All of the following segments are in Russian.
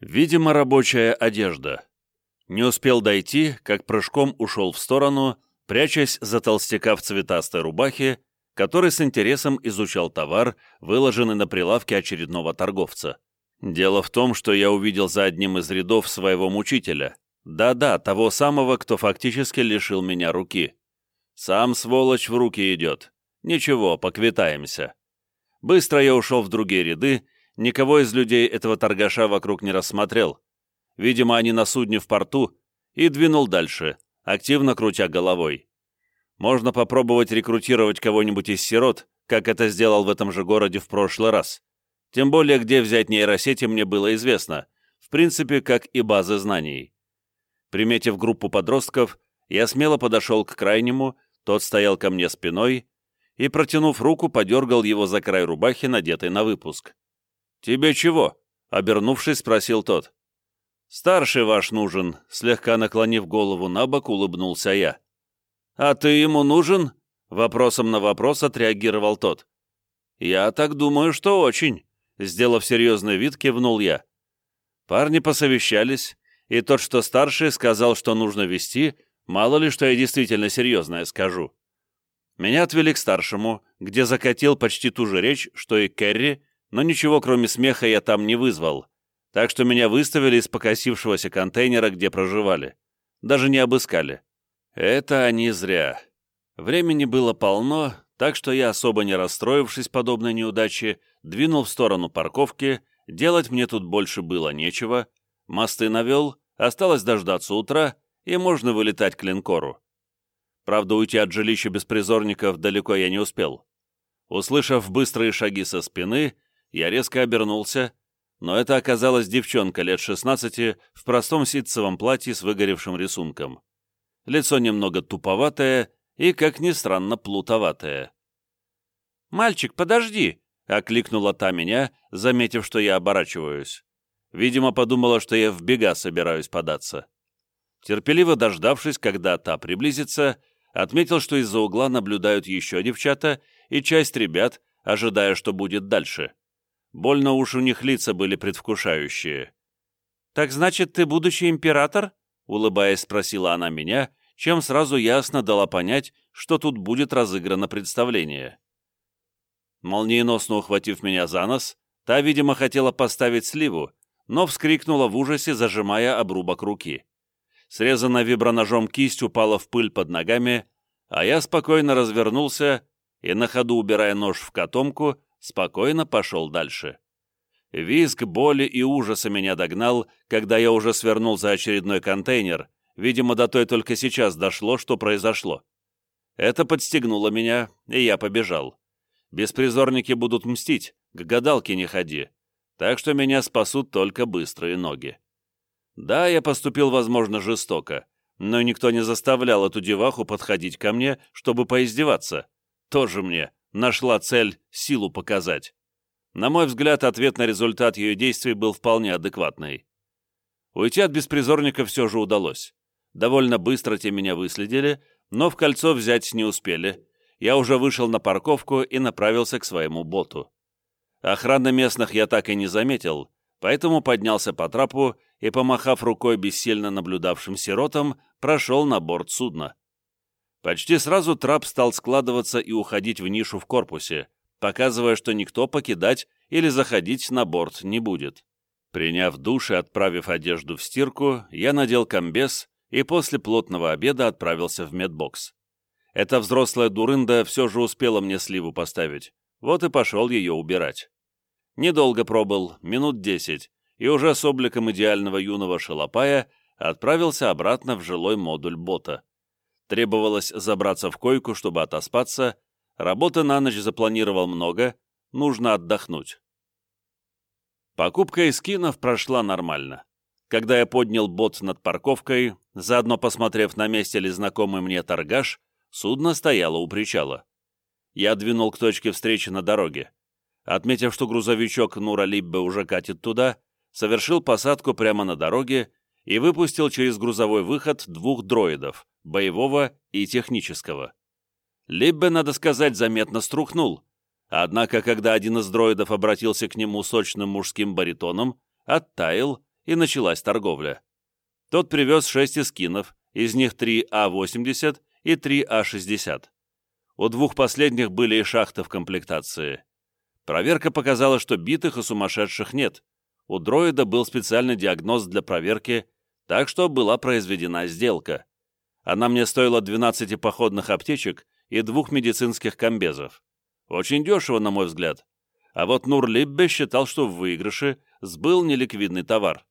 Видимо, рабочая одежда. Не успел дойти, как прыжком ушел в сторону, прячась за толстяка в цветастой рубахе, который с интересом изучал товар, выложенный на прилавке очередного торговца. Дело в том, что я увидел за одним из рядов своего мучителя. Да-да, того самого, кто фактически лишил меня руки. Сам сволочь в руки идет. Ничего, поквитаемся. Быстро я ушел в другие ряды, никого из людей этого торгаша вокруг не рассмотрел. Видимо, они на судне в порту, и двинул дальше, активно крутя головой. Можно попробовать рекрутировать кого-нибудь из сирот, как это сделал в этом же городе в прошлый раз. Тем более, где взять нейросети, мне было известно, в принципе, как и базы знаний. Приметив группу подростков, я смело подошел к крайнему, тот стоял ко мне спиной, и, протянув руку, подергал его за край рубахи, надетой на выпуск. «Тебе чего?» — обернувшись, спросил тот. «Старший ваш нужен», — слегка наклонив голову на бок, улыбнулся я. «А ты ему нужен?» — вопросом на вопрос отреагировал тот. «Я так думаю, что очень», — сделав серьезный вид, кивнул я. Парни посовещались, и тот, что старший, сказал, что нужно вести, мало ли что я действительно серьезное скажу. Меня отвели к старшему, где закатил почти ту же речь, что и Керри, но ничего кроме смеха я там не вызвал, так что меня выставили из покосившегося контейнера, где проживали. Даже не обыскали. Это они зря. Времени было полно, так что я, особо не расстроившись подобной неудаче, двинул в сторону парковки, делать мне тут больше было нечего, мосты навел, осталось дождаться утра, и можно вылетать к линкору. Правда, уйти от жилища беспризорников далеко я не успел. Услышав быстрые шаги со спины, я резко обернулся, но это оказалась девчонка лет 16 в простом ситцевом платье с выгоревшим рисунком. Лицо немного туповатое и, как ни странно, плутоватое. «Мальчик, подожди!» — окликнула та меня, заметив, что я оборачиваюсь. Видимо, подумала, что я в бега собираюсь податься. Терпеливо дождавшись, когда та приблизится, Отметил, что из-за угла наблюдают еще девчата и часть ребят, ожидая, что будет дальше. Больно уж у них лица были предвкушающие. «Так значит, ты будущий император?» — улыбаясь, спросила она меня, чем сразу ясно дала понять, что тут будет разыграно представление. Молниеносно ухватив меня за нос, та, видимо, хотела поставить сливу, но вскрикнула в ужасе, зажимая обрубок руки. Срезанная виброножом кисть упала в пыль под ногами, а я спокойно развернулся и, на ходу убирая нож в котомку, спокойно пошел дальше. Визг боли и ужаса меня догнал, когда я уже свернул за очередной контейнер, видимо, до той только сейчас дошло, что произошло. Это подстегнуло меня, и я побежал. Беспризорники будут мстить, к гадалке не ходи, так что меня спасут только быстрые ноги. Да, я поступил, возможно, жестоко, но никто не заставлял эту деваху подходить ко мне, чтобы поиздеваться. Тоже мне нашла цель силу показать. На мой взгляд, ответ на результат ее действий был вполне адекватный. Уйти от беспризорника все же удалось. Довольно быстро те меня выследили, но в кольцо взять не успели. Я уже вышел на парковку и направился к своему боту. Охраны местных я так и не заметил, поэтому поднялся по трапу и, помахав рукой бессильно наблюдавшим сиротам, прошел на борт судна. Почти сразу трап стал складываться и уходить в нишу в корпусе, показывая, что никто покидать или заходить на борт не будет. Приняв душ и отправив одежду в стирку, я надел комбез и после плотного обеда отправился в медбокс. Эта взрослая дурында все же успела мне сливу поставить, вот и пошел ее убирать. Недолго пробыл, минут десять, и уже с обликом идеального юного шалопая отправился обратно в жилой модуль бота. Требовалось забраться в койку, чтобы отоспаться, работы на ночь запланировал много, нужно отдохнуть. Покупка эскинов прошла нормально. Когда я поднял бот над парковкой, заодно посмотрев, на месте ли знакомый мне торгаш, судно стояло у причала. Я двинул к точке встречи на дороге. Отметив, что грузовичок Нура Либбе уже катит туда, совершил посадку прямо на дороге и выпустил через грузовой выход двух дроидов, боевого и технического. Либбе, надо сказать, заметно струхнул, однако, когда один из дроидов обратился к нему сочным мужским баритоном, оттаял и началась торговля. Тот привез шесть эскинов, из них три А-80 и три А-60. У двух последних были и шахты в комплектации. Проверка показала, что битых и сумасшедших нет. У дроида был специальный диагноз для проверки, так что была произведена сделка. Она мне стоила 12 походных аптечек и двух медицинских комбезов. Очень дешево, на мой взгляд. А вот Нур-Либбе считал, что в выигрыше сбыл неликвидный товар.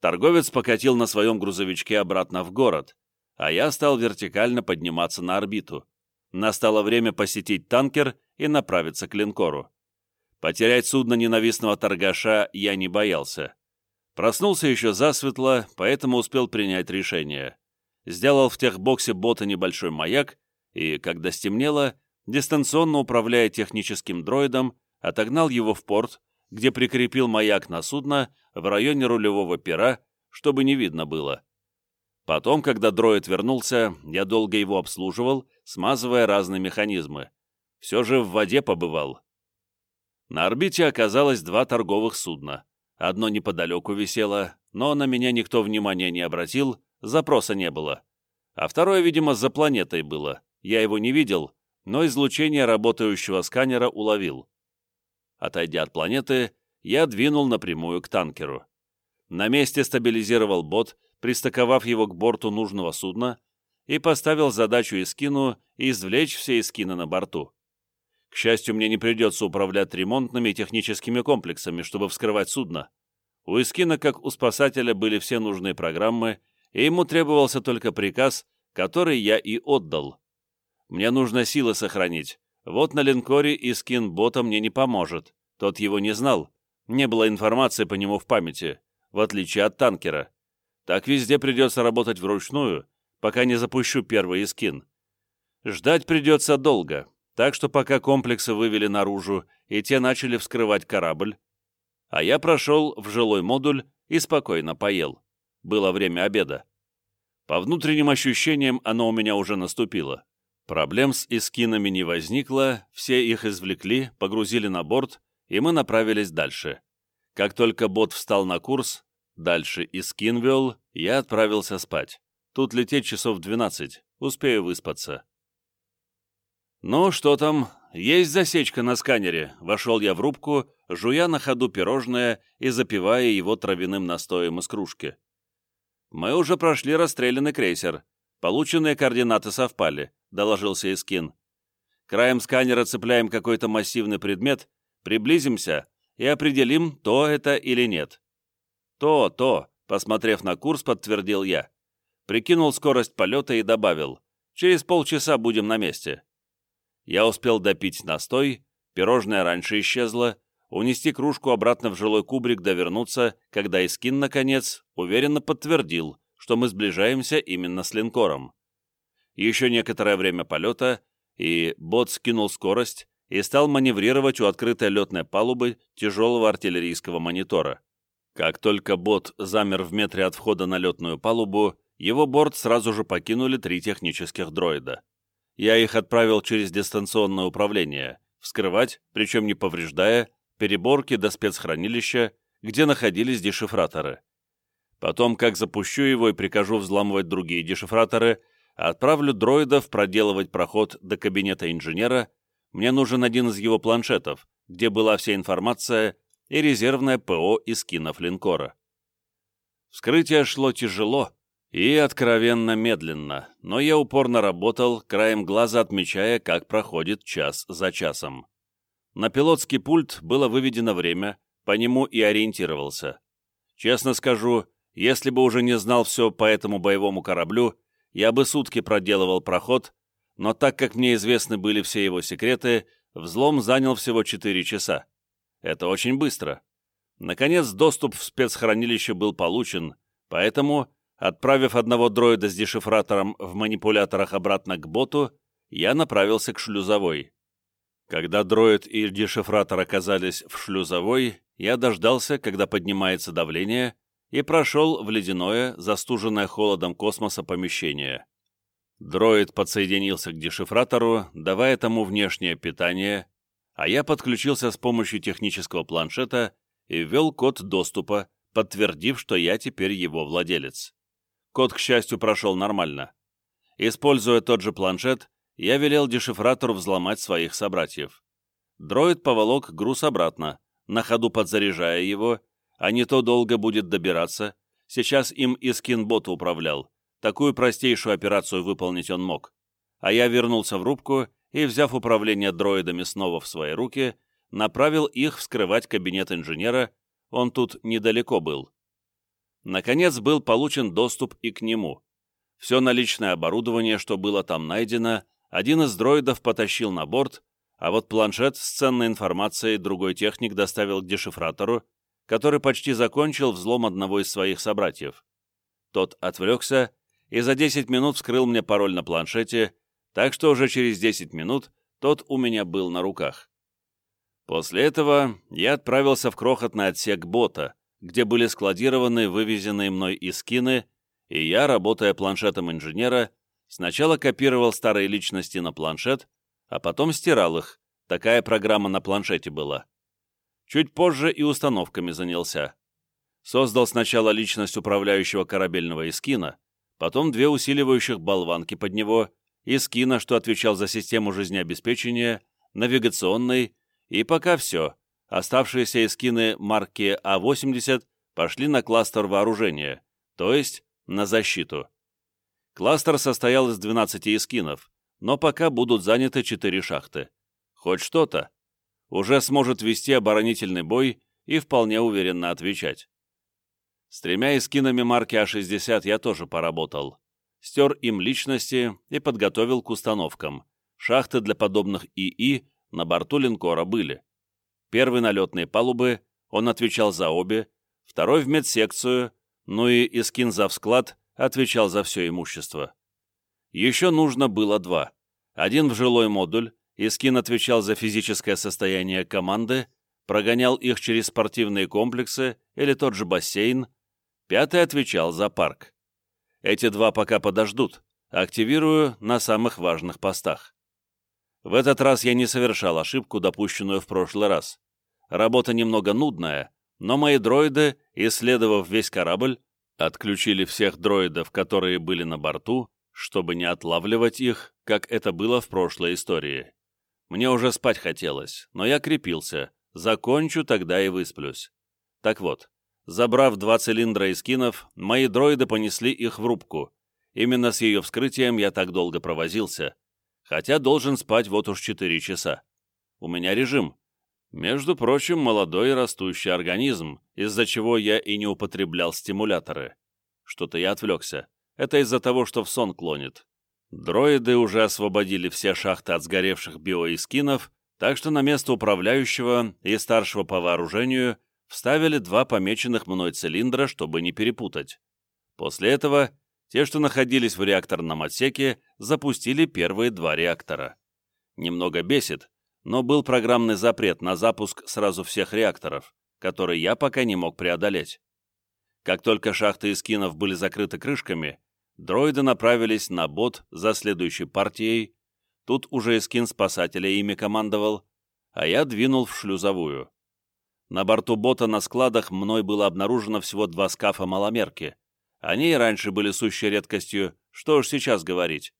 Торговец покатил на своем грузовичке обратно в город, а я стал вертикально подниматься на орбиту. Настало время посетить танкер и направиться к линкору. Потерять судно ненавистного торгаша я не боялся. Проснулся еще засветло, поэтому успел принять решение. Сделал в техбоксе бота небольшой маяк и, когда стемнело, дистанционно управляя техническим дроидом, отогнал его в порт, где прикрепил маяк на судно в районе рулевого пера, чтобы не видно было. Потом, когда дроид вернулся, я долго его обслуживал, смазывая разные механизмы. Все же в воде побывал. На орбите оказалось два торговых судна. Одно неподалеку висело, но на меня никто внимания не обратил, запроса не было. А второе, видимо, за планетой было. Я его не видел, но излучение работающего сканера уловил. Отойдя от планеты, я двинул напрямую к танкеру. На месте стабилизировал бот, пристыковав его к борту нужного судна, и поставил задачу Искину извлечь все Искины на борту. К счастью, мне не придется управлять ремонтными техническими комплексами, чтобы вскрывать судно. У Искина, как у спасателя, были все нужные программы, и ему требовался только приказ, который я и отдал. Мне нужно силы сохранить, вот на линкоре и скин бота мне не поможет. Тот его не знал. Не было информации по нему в памяти, в отличие от танкера. Так везде придется работать вручную, пока не запущу первый скин. Ждать придется долго, так что пока комплексы вывели наружу и те начали вскрывать корабль, а я прошел в жилой модуль и спокойно поел. Было время обеда. По внутренним ощущениям оно у меня уже наступило. Проблем с искинами не возникло, все их извлекли, погрузили на борт, и мы направились дальше. Как только бот встал на курс, дальше искин вел, я отправился спать. Тут лететь часов 12, успею выспаться. «Ну, что там? Есть засечка на сканере», — вошел я в рубку, жуя на ходу пирожное и запивая его травяным настоем из кружки. «Мы уже прошли расстрелянный крейсер. Полученные координаты совпали. — доложился Искин. «Краем сканера цепляем какой-то массивный предмет, приблизимся и определим, то это или нет». «То, то», — посмотрев на курс, подтвердил я. Прикинул скорость полета и добавил. «Через полчаса будем на месте». Я успел допить настой, пирожное раньше исчезло, унести кружку обратно в жилой кубрик да вернуться, когда Искин, наконец, уверенно подтвердил, что мы сближаемся именно с линкором. Еще некоторое время полета, и бот скинул скорость и стал маневрировать у открытой летной палубы тяжелого артиллерийского монитора. Как только бот замер в метре от входа на летную палубу, его борт сразу же покинули три технических дроида. Я их отправил через дистанционное управление, вскрывать, причем не повреждая, переборки до спецхранилища, где находились дешифраторы. Потом, как запущу его и прикажу взламывать другие дешифраторы, Отправлю дроидов проделывать проход до кабинета инженера. Мне нужен один из его планшетов, где была вся информация и резервное ПО из кинов линкора. Вскрытие шло тяжело и откровенно медленно, но я упорно работал, краем глаза отмечая, как проходит час за часом. На пилотский пульт было выведено время, по нему и ориентировался. Честно скажу, если бы уже не знал все по этому боевому кораблю, я бы сутки проделывал проход, но так как мне известны были все его секреты, взлом занял всего 4 часа. Это очень быстро. Наконец, доступ в спецхранилище был получен, поэтому, отправив одного дроида с дешифратором в манипуляторах обратно к боту, я направился к шлюзовой. Когда дроид и дешифратор оказались в шлюзовой, я дождался, когда поднимается давление, и прошел в ледяное, застуженное холодом космоса помещение. Дроид подсоединился к дешифратору, давая тому внешнее питание, а я подключился с помощью технического планшета и ввел код доступа, подтвердив, что я теперь его владелец. Код, к счастью, прошел нормально. Используя тот же планшет, я велел дешифратору взломать своих собратьев. Дроид поволок груз обратно, на ходу подзаряжая его, а не то долго будет добираться. Сейчас им и скинбот управлял. Такую простейшую операцию выполнить он мог. А я вернулся в рубку и, взяв управление дроидами снова в свои руки, направил их вскрывать кабинет инженера, он тут недалеко был. Наконец был получен доступ и к нему. Все наличное оборудование, что было там найдено, один из дроидов потащил на борт, а вот планшет с ценной информацией другой техник доставил к дешифратору, который почти закончил взлом одного из своих собратьев. Тот отвлекся и за 10 минут вскрыл мне пароль на планшете, так что уже через 10 минут тот у меня был на руках. После этого я отправился в крохотный отсек бота, где были складированы вывезенные мной искины, и я, работая планшетом инженера, сначала копировал старые личности на планшет, а потом стирал их, такая программа на планшете была. Чуть позже и установками занялся. Создал сначала личность управляющего корабельного эскина, потом две усиливающих болванки под него, эскина, что отвечал за систему жизнеобеспечения, навигационной, и пока все. Оставшиеся эскины марки А-80 пошли на кластер вооружения, то есть на защиту. Кластер состоял из 12 эскинов, но пока будут заняты 4 шахты. Хоть что-то уже сможет вести оборонительный бой и вполне уверенно отвечать. С тремя эскинами марки А-60 я тоже поработал. Стер им личности и подготовил к установкам. Шахты для подобных ИИ на борту линкора были. Первый на летные палубы, он отвечал за обе, второй в медсекцию, ну и Искин завсклад отвечал за все имущество. Еще нужно было два. Один в жилой модуль, Искин отвечал за физическое состояние команды, прогонял их через спортивные комплексы или тот же бассейн, пятый отвечал за парк. Эти два пока подождут, активирую на самых важных постах. В этот раз я не совершал ошибку, допущенную в прошлый раз. Работа немного нудная, но мои дроиды, исследовав весь корабль, отключили всех дроидов, которые были на борту, чтобы не отлавливать их, как это было в прошлой истории. Мне уже спать хотелось, но я крепился. Закончу, тогда и высплюсь. Так вот, забрав два цилиндра из кинов, мои дроиды понесли их в рубку. Именно с ее вскрытием я так долго провозился. Хотя должен спать вот уж четыре часа. У меня режим. Между прочим, молодой растущий организм, из-за чего я и не употреблял стимуляторы. Что-то я отвлекся. Это из-за того, что в сон клонит. Дроиды уже освободили все шахты от сгоревших биоискинов, так что на место управляющего и старшего по вооружению вставили два помеченных мной цилиндра, чтобы не перепутать. После этого те, что находились в реакторном отсеке, запустили первые два реактора. Немного бесит, но был программный запрет на запуск сразу всех реакторов, который я пока не мог преодолеть. Как только шахты эскинов были закрыты крышками, дроиды направились на бот за следующей партией, тут уже эскин спасателя ими командовал, а я двинул в шлюзовую. На борту бота на складах мной было обнаружено всего два скафа маломерки. Они и раньше были сущей редкостью, что уж сейчас говорить.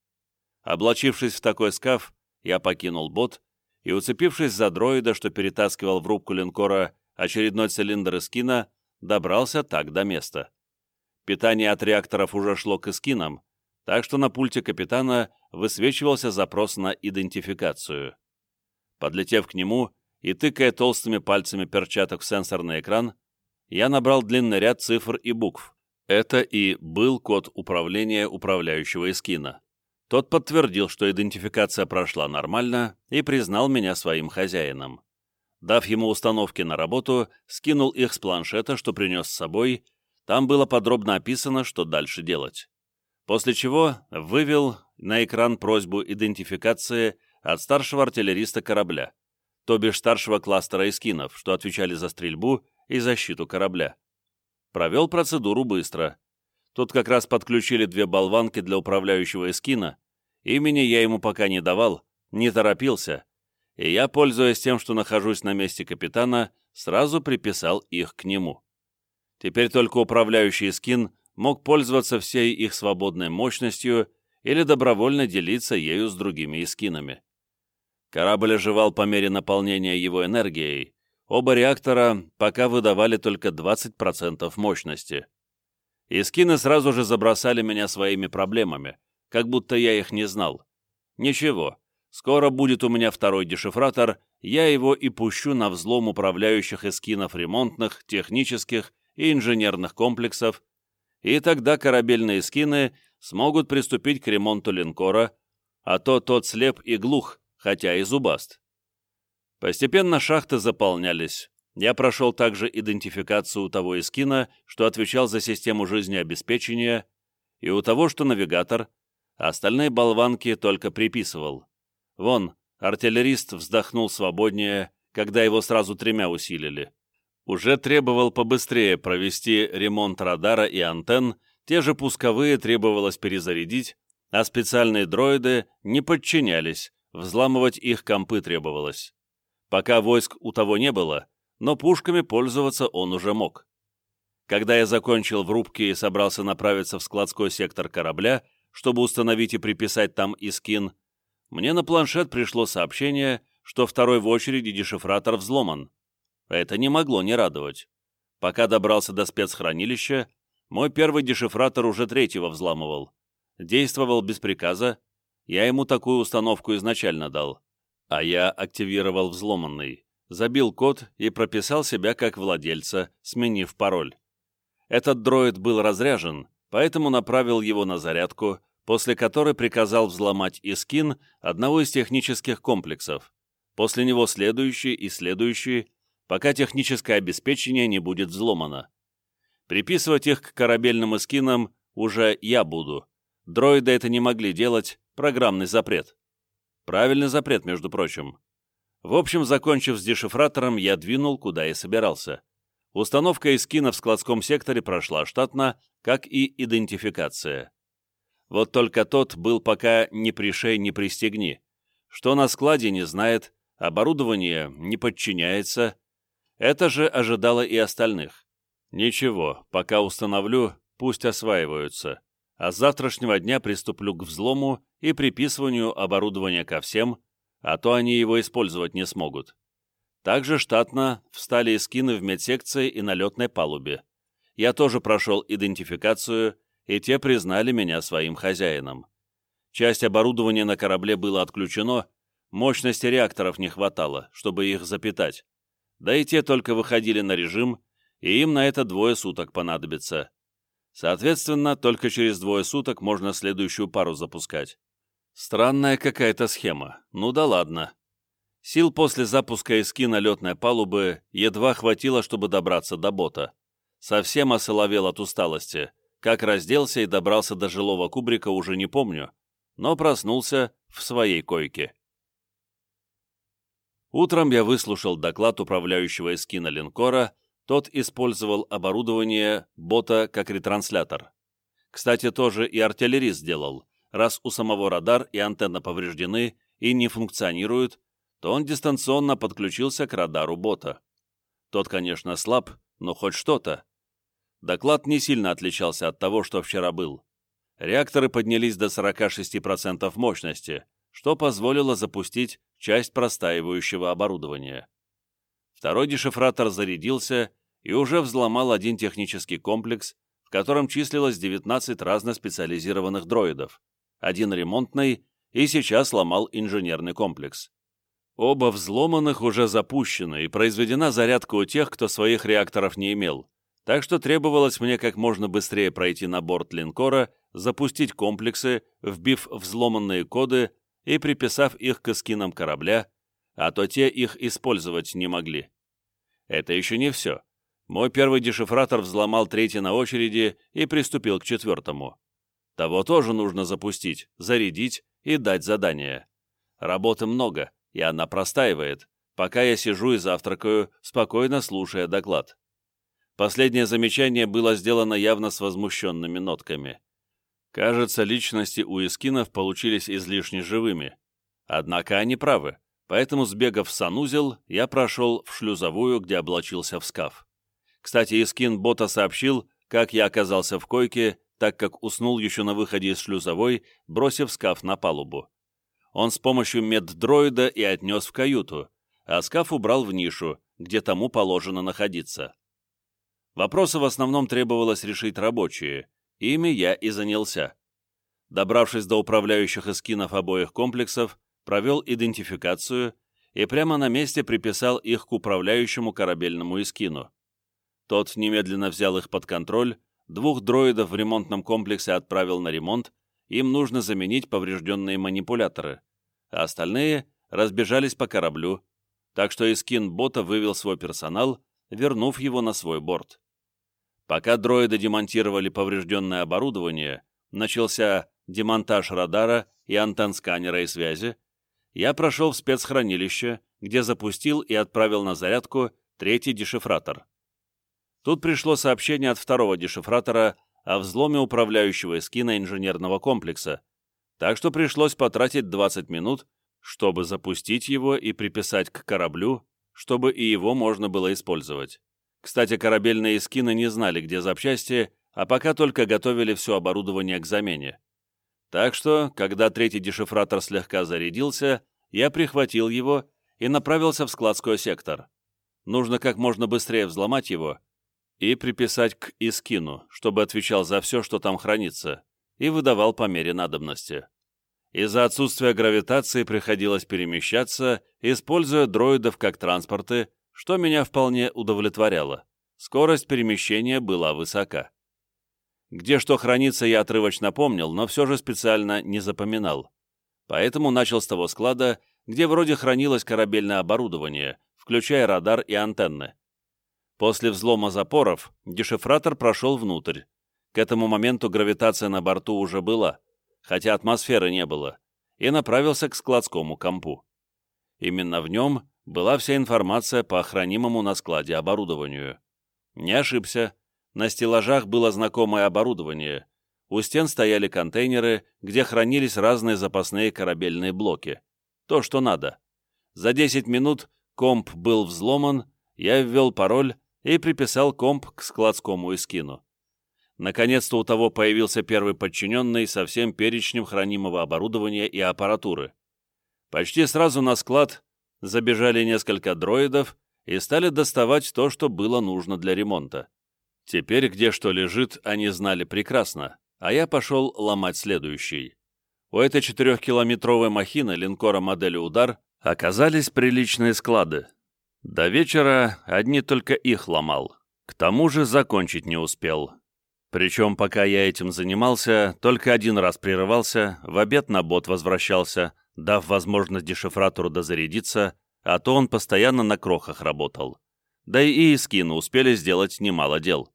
Облачившись в такой скаф, я покинул бот и, уцепившись за дроида, что перетаскивал в рубку линкора очередной цилиндр эскина, добрался так до места. Питание от реакторов уже шло к эскинам, так что на пульте капитана высвечивался запрос на идентификацию. Подлетев к нему и тыкая толстыми пальцами перчаток в сенсорный экран, я набрал длинный ряд цифр и букв. Это и был код управления управляющего эскина. Тот подтвердил, что идентификация прошла нормально и признал меня своим хозяином. Дав ему установки на работу, скинул их с планшета, что принес с собой, там было подробно описано, что дальше делать. После чего вывел на экран просьбу идентификации от старшего артиллериста корабля, то бишь старшего кластера эскинов, что отвечали за стрельбу и защиту корабля. Провел процедуру быстро. Тут как раз подключили две болванки для управляющего эскина, имени я ему пока не давал, не торопился, и я, пользуясь тем, что нахожусь на месте капитана, сразу приписал их к нему. Теперь только управляющий скин мог пользоваться всей их свободной мощностью или добровольно делиться ею с другими эскинами. Корабль оживал по мере наполнения его энергией, оба реактора пока выдавали только 20% мощности. Искины сразу же забросали меня своими проблемами, как будто я их не знал. Ничего, скоро будет у меня второй дешифратор, я его и пущу на взлом управляющих эскинов ремонтных, технических и инженерных комплексов, и тогда корабельные скины смогут приступить к ремонту линкора, а то тот слеп и глух, хотя и зубаст. Постепенно шахты заполнялись. Я прошел также идентификацию у того эскина, что отвечал за систему жизнеобеспечения, и у того, что навигатор, а остальные болванки только приписывал. Вон, артиллерист вздохнул свободнее, когда его сразу тремя усилили. Уже требовал побыстрее провести ремонт радара и антенн, те же пусковые требовалось перезарядить, а специальные дроиды не подчинялись, взламывать их компы требовалось. Пока войск у того не было, но пушками пользоваться он уже мог. Когда я закончил в рубке и собрался направиться в складской сектор корабля, чтобы установить и приписать там искин, мне на планшет пришло сообщение, что второй в очереди дешифратор взломан. Это не могло не радовать. Пока добрался до спецхранилища, мой первый дешифратор уже третьего взламывал. Действовал без приказа, я ему такую установку изначально дал. А я активировал взломанный, забил код и прописал себя как владельца, сменив пароль. Этот дроид был разряжен, поэтому направил его на зарядку, после которой приказал взломать искин одного из технических комплексов, после него следующий и следующий, пока техническое обеспечение не будет взломано. Приписывать их к корабельным эскинам уже я буду. Дроиды это не могли делать, программный запрет. Правильный запрет, между прочим. В общем, закончив с дешифратором, я двинул, куда и собирался. Установка эскина в складском секторе прошла штатно, как и идентификация. Вот только тот был пока ни пришей, ни пристегни. Что на складе не знает, оборудование не подчиняется. Это же ожидало и остальных. Ничего, пока установлю, пусть осваиваются. А с завтрашнего дня приступлю к взлому и приписыванию оборудования ко всем, а то они его использовать не смогут. Также штатно встали и скины в медсекции и на летной палубе. Я тоже прошел идентификацию, и те признали меня своим хозяином. Часть оборудования на корабле было отключено, мощности реакторов не хватало, чтобы их запитать. Да и те только выходили на режим, и им на это двое суток понадобится. Соответственно, только через двое суток можно следующую пару запускать. Странная какая-то схема. Ну да ладно. Сил после запуска эски на летной палубы едва хватило, чтобы добраться до бота. Совсем осоловел от усталости. Как разделся и добрался до жилого кубрика, уже не помню, но проснулся в своей койке. Утром я выслушал доклад управляющего эскина линкора, тот использовал оборудование бота как ретранслятор. Кстати, тоже и артиллерист сделал. Раз у самого радар и антенна повреждены и не функционируют, то он дистанционно подключился к радару бота. Тот, конечно, слаб, но хоть что-то. Доклад не сильно отличался от того, что вчера был. Реакторы поднялись до 46% мощности, что позволило запустить часть простаивающего оборудования. Второй дешифратор зарядился и уже взломал один технический комплекс, в котором числилось 19 разноспециализированных дроидов, один ремонтный и сейчас ломал инженерный комплекс. Оба взломанных уже запущены и произведена зарядка у тех, кто своих реакторов не имел, так что требовалось мне как можно быстрее пройти на борт линкора, запустить комплексы, вбив взломанные коды и приписав их к эскинам корабля, а то те их использовать не могли. Это еще не все. Мой первый дешифратор взломал третий на очереди и приступил к четвертому. Того тоже нужно запустить, зарядить и дать задание. Работы много, и она простаивает, пока я сижу и завтракаю, спокойно слушая доклад. Последнее замечание было сделано явно с возмущенными нотками. Кажется, личности у эскинов получились излишне живыми. Однако они правы. Поэтому, сбегав в санузел, я прошел в шлюзовую, где облачился в скаф. Кстати, Искин бота сообщил, как я оказался в койке, так как уснул еще на выходе из шлюзовой, бросив скаф на палубу. Он с помощью меддроида и отнес в каюту, а скаф убрал в нишу, где тому положено находиться. Вопросы в основном требовалось решить рабочие, ими я и занялся. Добравшись до управляющих эскинов обоих комплексов, провел идентификацию и прямо на месте приписал их к управляющему корабельному эскину. Тот немедленно взял их под контроль, двух дроидов в ремонтном комплексе отправил на ремонт, им нужно заменить поврежденные манипуляторы, а остальные разбежались по кораблю, так что Искин бота вывел свой персонал, вернув его на свой борт. Пока дроиды демонтировали поврежденное оборудование, начался демонтаж радара и антенн сканера и связи, я прошел в спецхранилище, где запустил и отправил на зарядку третий дешифратор. Тут пришло сообщение от второго дешифратора о взломе управляющего эскина инженерного комплекса, так что пришлось потратить 20 минут, чтобы запустить его и приписать к кораблю, чтобы и его можно было использовать. Кстати, корабельные эскины не знали, где запчасти, а пока только готовили все оборудование к замене. Так что, когда третий дешифратор слегка зарядился, я прихватил его и направился в складской сектор. Нужно как можно быстрее взломать его и приписать к Искину, чтобы отвечал за все, что там хранится, и выдавал по мере надобности. Из-за отсутствия гравитации приходилось перемещаться, используя дроидов как транспорты, что меня вполне удовлетворяло. Скорость перемещения была высока. Где что хранится, я отрывочно помнил, но все же специально не запоминал. Поэтому начал с того склада, где вроде хранилось корабельное оборудование, включая радар и антенны. После взлома запоров дешифратор прошел внутрь. К этому моменту гравитация на борту уже была, хотя атмосферы не было, и направился к складскому компу. Именно в нем была вся информация по охранимому на складе оборудованию. Не ошибся, на стеллажах было знакомое оборудование. У стен стояли контейнеры, где хранились разные запасные корабельные блоки. То, что надо. За 10 минут комп был взломан, я ввел пароль и приписал комп к складскому эскину. Наконец-то у того появился первый подчиненный со всем перечнем хранимого оборудования и аппаратуры. Почти сразу на склад забежали несколько дроидов и стали доставать то, что было нужно для ремонта. Теперь, где что лежит, они знали прекрасно, а я пошел ломать следующий. У этой четырехкилометровой махины линкора модели «Удар» оказались приличные склады, до вечера одни только их ломал. К тому же закончить не успел. Причем, пока я этим занимался, только один раз прерывался, в обед на бот возвращался, дав возможность дешифратору дозарядиться, а то он постоянно на крохах работал. Да и Искину успели сделать немало дел.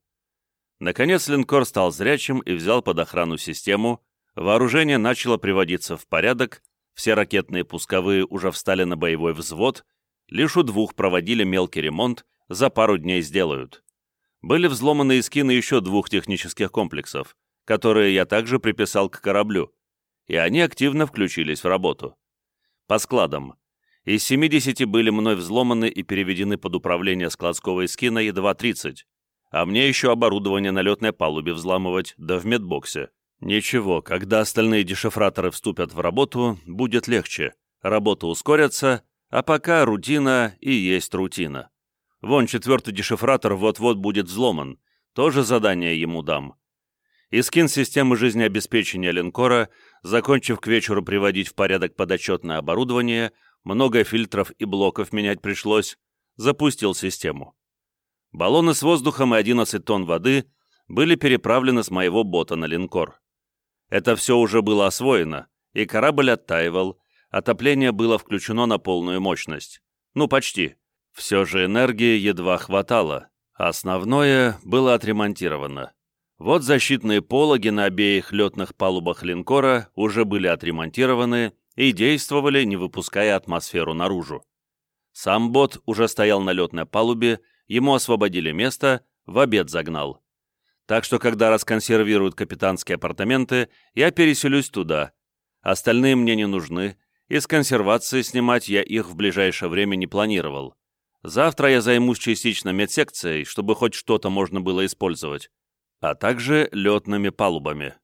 Наконец линкор стал зрячим и взял под охрану систему, вооружение начало приводиться в порядок, все ракетные пусковые уже встали на боевой взвод, Лишь у двух проводили мелкий ремонт, за пару дней сделают. Были взломаны эскины еще двух технических комплексов, которые я также приписал к кораблю, и они активно включились в работу. По складам. Из 70 были мной взломаны и переведены под управление складского эскина едва 30, а мне еще оборудование на летной палубе взламывать, да в медбоксе. Ничего, когда остальные дешифраторы вступят в работу, будет легче, работа ускорится, а пока рутина и есть рутина. Вон четвертый дешифратор вот-вот будет взломан. Тоже задание ему дам. Искин системы жизнеобеспечения линкора, закончив к вечеру приводить в порядок подотчетное оборудование, много фильтров и блоков менять пришлось, запустил систему. Баллоны с воздухом и 11 тонн воды были переправлены с моего бота на линкор. Это все уже было освоено, и корабль оттаивал, Отопление было включено на полную мощность. Ну, почти. Все же энергии едва хватало. Основное было отремонтировано. Вот защитные пологи на обеих летных палубах линкора уже были отремонтированы и действовали, не выпуская атмосферу наружу. Сам бот уже стоял на летной палубе, ему освободили место, в обед загнал. Так что, когда расконсервируют капитанские апартаменты, я переселюсь туда. Остальные мне не нужны, из консервации снимать я их в ближайшее время не планировал. Завтра я займусь частично медсекцией, чтобы хоть что-то можно было использовать, а также летными палубами.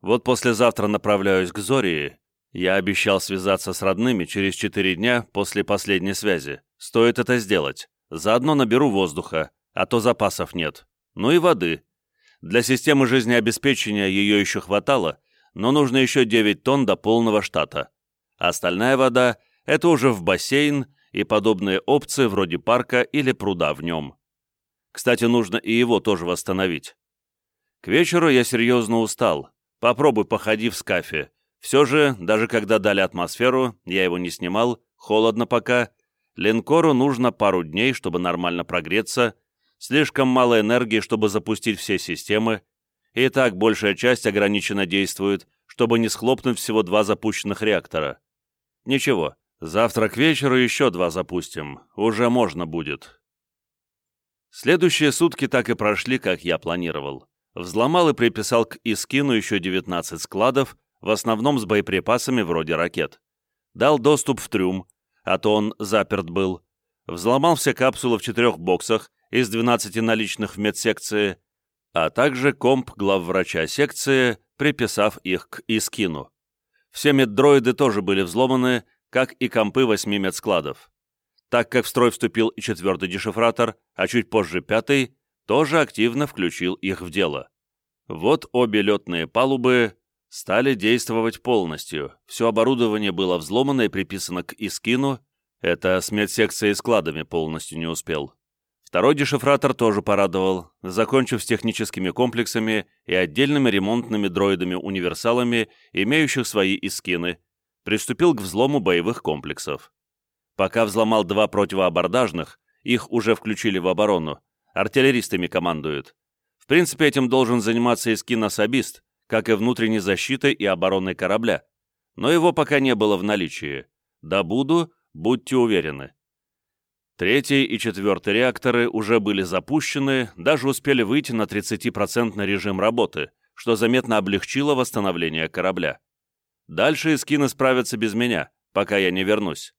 Вот послезавтра направляюсь к Зории. Я обещал связаться с родными через четыре дня после последней связи. Стоит это сделать. Заодно наберу воздуха, а то запасов нет. Ну и воды. Для системы жизнеобеспечения ее еще хватало, но нужно еще 9 тонн до полного штата. Остальная вода – это уже в бассейн и подобные опции вроде парка или пруда в нем. Кстати, нужно и его тоже восстановить. К вечеру я серьезно устал. Попробуй походи в скафе. Все же, даже когда дали атмосферу, я его не снимал, холодно пока, линкору нужно пару дней, чтобы нормально прогреться, слишком мало энергии, чтобы запустить все системы, и так большая часть ограниченно действует, чтобы не схлопнуть всего два запущенных реактора. Ничего, завтра к вечеру еще два запустим, уже можно будет. Следующие сутки так и прошли, как я планировал. Взломал и приписал к Искину еще 19 складов, в основном с боеприпасами вроде ракет. Дал доступ в трюм, а то он заперт был. Взломал все капсулы в четырех боксах из 12 наличных в медсекции, а также комп главврача секции, приписав их к Искину. Все меддроиды тоже были взломаны, как и компы восьми медскладов. Так как в строй вступил и четвертый дешифратор, а чуть позже пятый, тоже активно включил их в дело. Вот обе летные палубы стали действовать полностью. Все оборудование было взломано и приписано к Искину, это с медсекцией складами полностью не успел. Второй дешифратор тоже порадовал, закончив с техническими комплексами и отдельными ремонтными дроидами-универсалами, имеющих свои искины, приступил к взлому боевых комплексов. Пока взломал два противоабордажных, их уже включили в оборону, артиллеристами командуют. В принципе, этим должен заниматься искин-особист, как и внутренней защитой и обороной корабля, но его пока не было в наличии. Да буду, будьте уверены. Третий и четвертый реакторы уже были запущены, даже успели выйти на 30% режим работы, что заметно облегчило восстановление корабля. Дальше эскины справятся без меня, пока я не вернусь.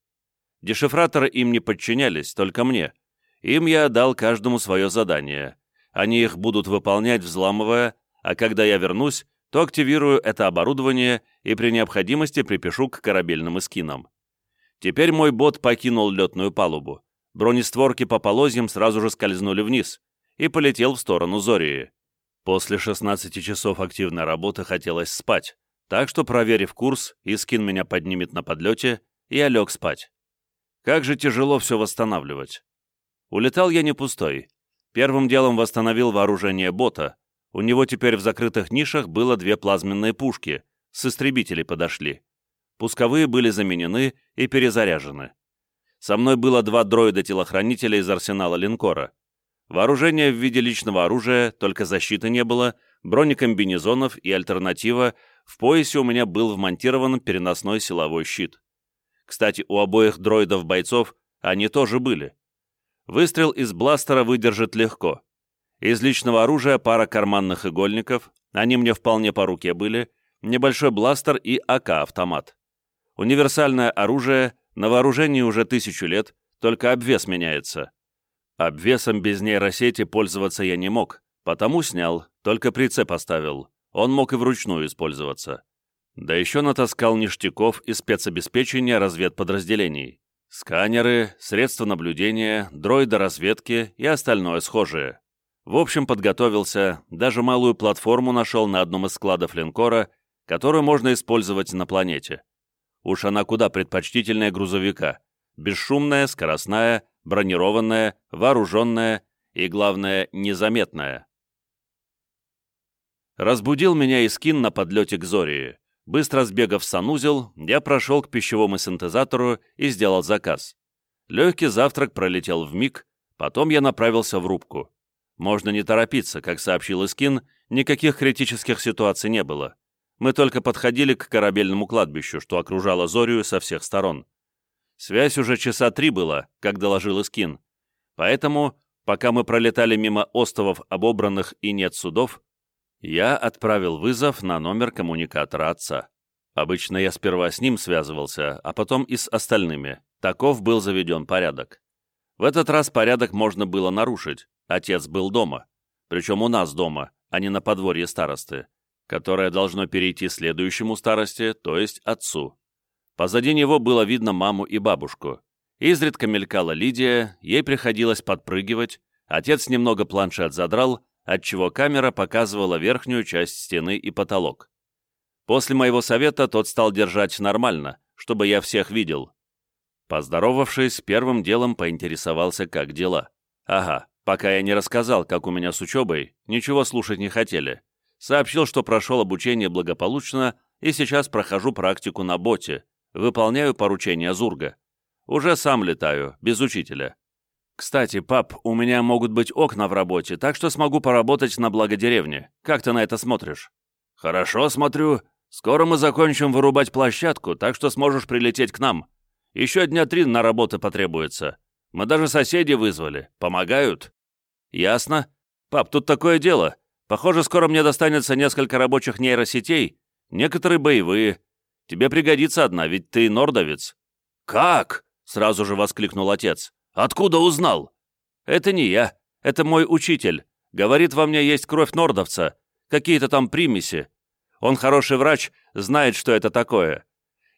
Дешифраторы им не подчинялись, только мне. Им я дал каждому свое задание. Они их будут выполнять, взламывая, а когда я вернусь, то активирую это оборудование и при необходимости припишу к корабельным эскинам. Теперь мой бот покинул летную палубу бронестворки по полозьям сразу же скользнули вниз и полетел в сторону Зории. После 16 часов активной работы хотелось спать, так что, проверив курс, Искин меня поднимет на подлете, я лег спать. Как же тяжело все восстанавливать. Улетал я не пустой. Первым делом восстановил вооружение бота. У него теперь в закрытых нишах было две плазменные пушки, с истребителей подошли. Пусковые были заменены и перезаряжены. Со мной было два дроида-телохранителя из арсенала линкора. Вооружение в виде личного оружия, только защиты не было, бронекомбинезонов и альтернатива, в поясе у меня был вмонтирован переносной силовой щит. Кстати, у обоих дроидов-бойцов они тоже были. Выстрел из бластера выдержит легко. Из личного оружия пара карманных игольников, они мне вполне по руке были, небольшой бластер и АК-автомат. Универсальное оружие на вооружении уже тысячу лет, только обвес меняется. Обвесом без нейросети пользоваться я не мог, потому снял, только прицеп поставил. Он мог и вручную использоваться. Да еще натаскал ништяков и спецобеспечения разведподразделений. Сканеры, средства наблюдения, дроиды разведки и остальное схожее. В общем, подготовился, даже малую платформу нашел на одном из складов линкора, которую можно использовать на планете. Уж она куда предпочтительнее грузовика. Бесшумная, скоростная, бронированная, вооруженная и, главное, незаметная. Разбудил меня Искин на подлете к Зории. Быстро сбегав в санузел, я прошел к пищевому синтезатору и сделал заказ. Легкий завтрак пролетел в миг, потом я направился в рубку. Можно не торопиться, как сообщил Искин, никаких критических ситуаций не было. Мы только подходили к корабельному кладбищу, что окружало Зорию со всех сторон. Связь уже часа три была, как доложил Искин. Поэтому, пока мы пролетали мимо островов обобранных и нет судов, я отправил вызов на номер коммуникатора отца. Обычно я сперва с ним связывался, а потом и с остальными. Таков был заведен порядок. В этот раз порядок можно было нарушить. Отец был дома. Причем у нас дома, а не на подворье старосты, которое должно перейти следующему старости, то есть отцу. Позади него было видно маму и бабушку. Изредка мелькала Лидия, ей приходилось подпрыгивать, отец немного планшет задрал, отчего камера показывала верхнюю часть стены и потолок. После моего совета тот стал держать нормально, чтобы я всех видел. Поздоровавшись, первым делом поинтересовался, как дела. Ага, пока я не рассказал, как у меня с учебой, ничего слушать не хотели. Сообщил, что прошел обучение благополучно и сейчас прохожу практику на боте, выполняю поручения Зурга. Уже сам летаю, без учителя. Кстати, пап, у меня могут быть окна в работе, так что смогу поработать на благо деревни. Как ты на это смотришь? Хорошо, смотрю. Скоро мы закончим вырубать площадку, так что сможешь прилететь к нам. Еще дня три на работы потребуется. Мы даже соседей вызвали. Помогают. Ясно. Пап, тут такое дело. Похоже, скоро мне достанется несколько рабочих нейросетей, некоторые боевые. Тебе пригодится одна, ведь ты нордовец. Как? Сразу же воскликнул отец. «Откуда узнал?» «Это не я. Это мой учитель. Говорит, во мне есть кровь нордовца. Какие-то там примеси. Он хороший врач, знает, что это такое.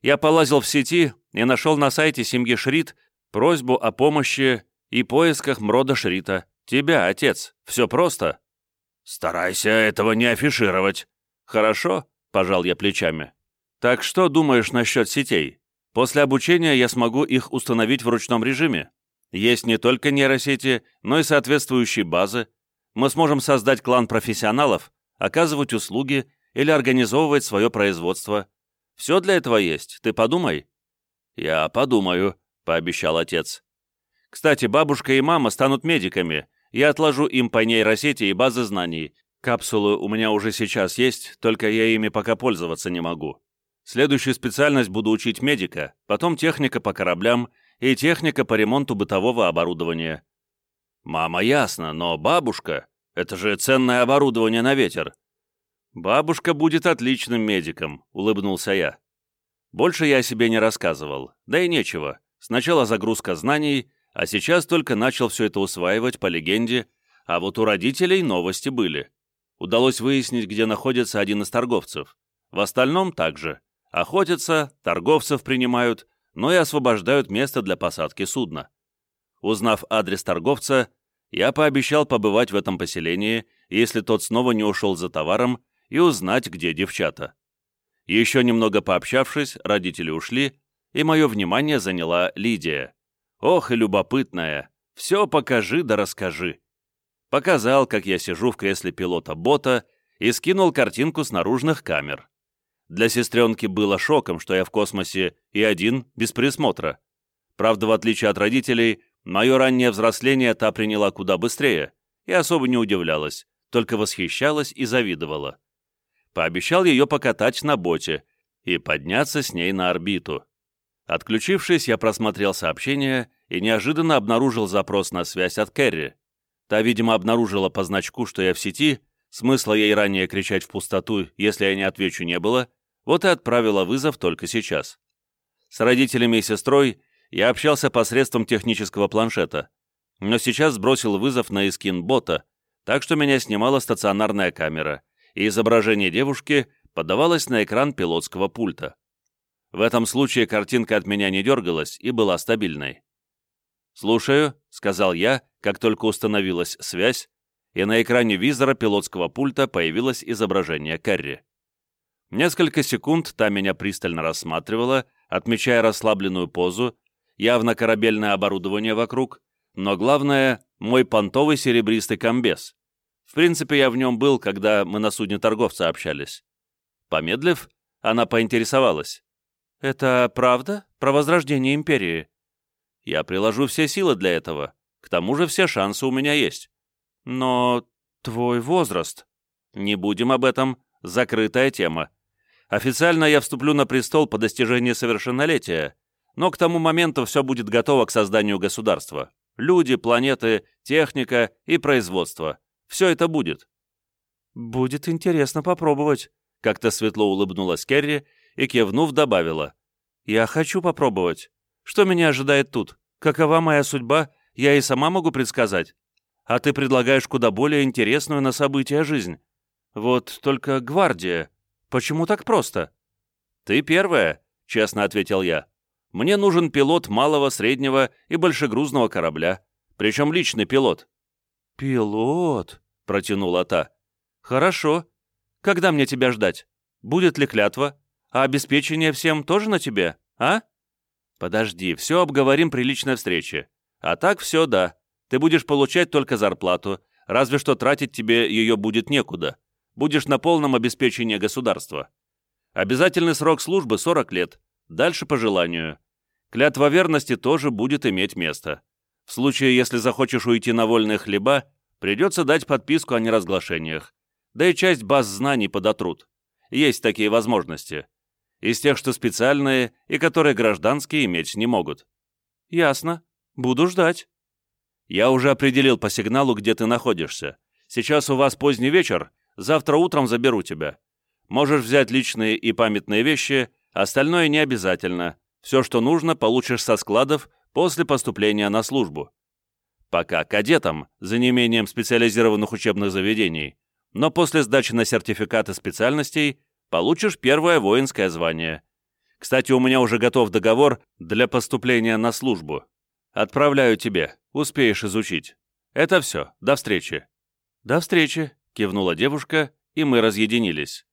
Я полазил в сети и нашел на сайте семьи Шрит просьбу о помощи и поисках Мрода Шрита. Тебя, отец. Все просто». «Старайся этого не афишировать». «Хорошо», — пожал я плечами. «Так что думаешь насчет сетей?» После обучения я смогу их установить в ручном режиме. Есть не только нейросети, но и соответствующие базы. Мы сможем создать клан профессионалов, оказывать услуги или организовывать свое производство. Все для этого есть, ты подумай». «Я подумаю», — пообещал отец. «Кстати, бабушка и мама станут медиками. Я отложу им по нейросети и базы знаний. Капсулы у меня уже сейчас есть, только я ими пока пользоваться не могу. Следующую специальность буду учить медика, потом техника по кораблям и техника по ремонту бытового оборудования. Мама, ясно, но бабушка — это же ценное оборудование на ветер. Бабушка будет отличным медиком, улыбнулся я. Больше я о себе не рассказывал, да и нечего. Сначала загрузка знаний, а сейчас только начал все это усваивать по легенде, а вот у родителей новости были. Удалось выяснить, где находится один из торговцев. В остальном также. Охотятся, торговцев принимают, но и освобождают место для посадки судна. Узнав адрес торговца, я пообещал побывать в этом поселении, если тот снова не ушел за товаром, и узнать, где девчата. Еще немного пообщавшись, родители ушли, и мое внимание заняла Лидия. Ох и любопытная! Все покажи да расскажи. Показал, как я сижу в кресле пилота бота и скинул картинку с наружных камер. Для сестренки было шоком, что я в космосе и один, без присмотра. Правда, в отличие от родителей, мое раннее взросление та приняла куда быстрее и особо не удивлялась, только восхищалась и завидовала. Пообещал ее покатать на боте и подняться с ней на орбиту. Отключившись, я просмотрел сообщение и неожиданно обнаружил запрос на связь от Кэрри. Та, видимо, обнаружила по значку, что я в сети, смысла ей ранее кричать в пустоту, если я не отвечу, не было, вот и отправила вызов только сейчас. С родителями и сестрой я общался посредством технического планшета, но сейчас сбросил вызов на искин бота, так что меня снимала стационарная камера, и изображение девушки подавалось на экран пилотского пульта. В этом случае картинка от меня не дергалась и была стабильной. «Слушаю», — сказал я, как только установилась связь, и на экране визора пилотского пульта появилось изображение Кэрри. Несколько секунд та меня пристально рассматривала, отмечая расслабленную позу, явно корабельное оборудование вокруг, но главное — мой понтовый серебристый комбез. В принципе, я в нем был, когда мы на судне торговца общались. Помедлив, она поинтересовалась. «Это правда? Про возрождение Империи?» «Я приложу все силы для этого. К тому же все шансы у меня есть». «Но твой возраст...» «Не будем об этом. Закрытая тема. Официально я вступлю на престол по достижении совершеннолетия, но к тому моменту все будет готово к созданию государства. Люди, планеты, техника и производство. Все это будет. «Будет интересно попробовать», — как-то светло улыбнулась Керри и, кивнув, добавила. «Я хочу попробовать. Что меня ожидает тут? Какова моя судьба я и сама могу предсказать. А ты предлагаешь куда более интересную на события жизнь. Вот только гвардия. Почему так просто?» «Ты первая», — честно ответил я. «Мне нужен пилот малого, среднего и большегрузного корабля, причем личный пилот». «Пилот», — протянула та. «Хорошо. Когда мне тебя ждать? Будет ли клятва? А обеспечение всем тоже на тебе, а?» «Подожди, все обговорим при личной встрече. А так все, да. Ты будешь получать только зарплату, разве что тратить тебе ее будет некуда. Будешь на полном обеспечении государства. Обязательный срок службы 40 лет, дальше по желанию. Клятва верности тоже будет иметь место. В случае, если захочешь уйти на вольные хлеба, придется дать подписку о неразглашениях. Да и часть баз знаний подотрут. Есть такие возможности. Из тех, что специальные и которые гражданские иметь не могут. Ясно. Буду ждать. Я уже определил по сигналу, где ты находишься. Сейчас у вас поздний вечер, завтра утром заберу тебя. Можешь взять личные и памятные вещи, остальное не обязательно. Все, что нужно, получишь со складов после поступления на службу. Пока кадетам, за неимением специализированных учебных заведений, но после сдачи на сертификаты специальностей получишь первое воинское звание. Кстати, у меня уже готов договор для поступления на службу. Отправляю тебе, успеешь изучить. Это все, до встречи». «До встречи», — кивнула девушка, и мы разъединились.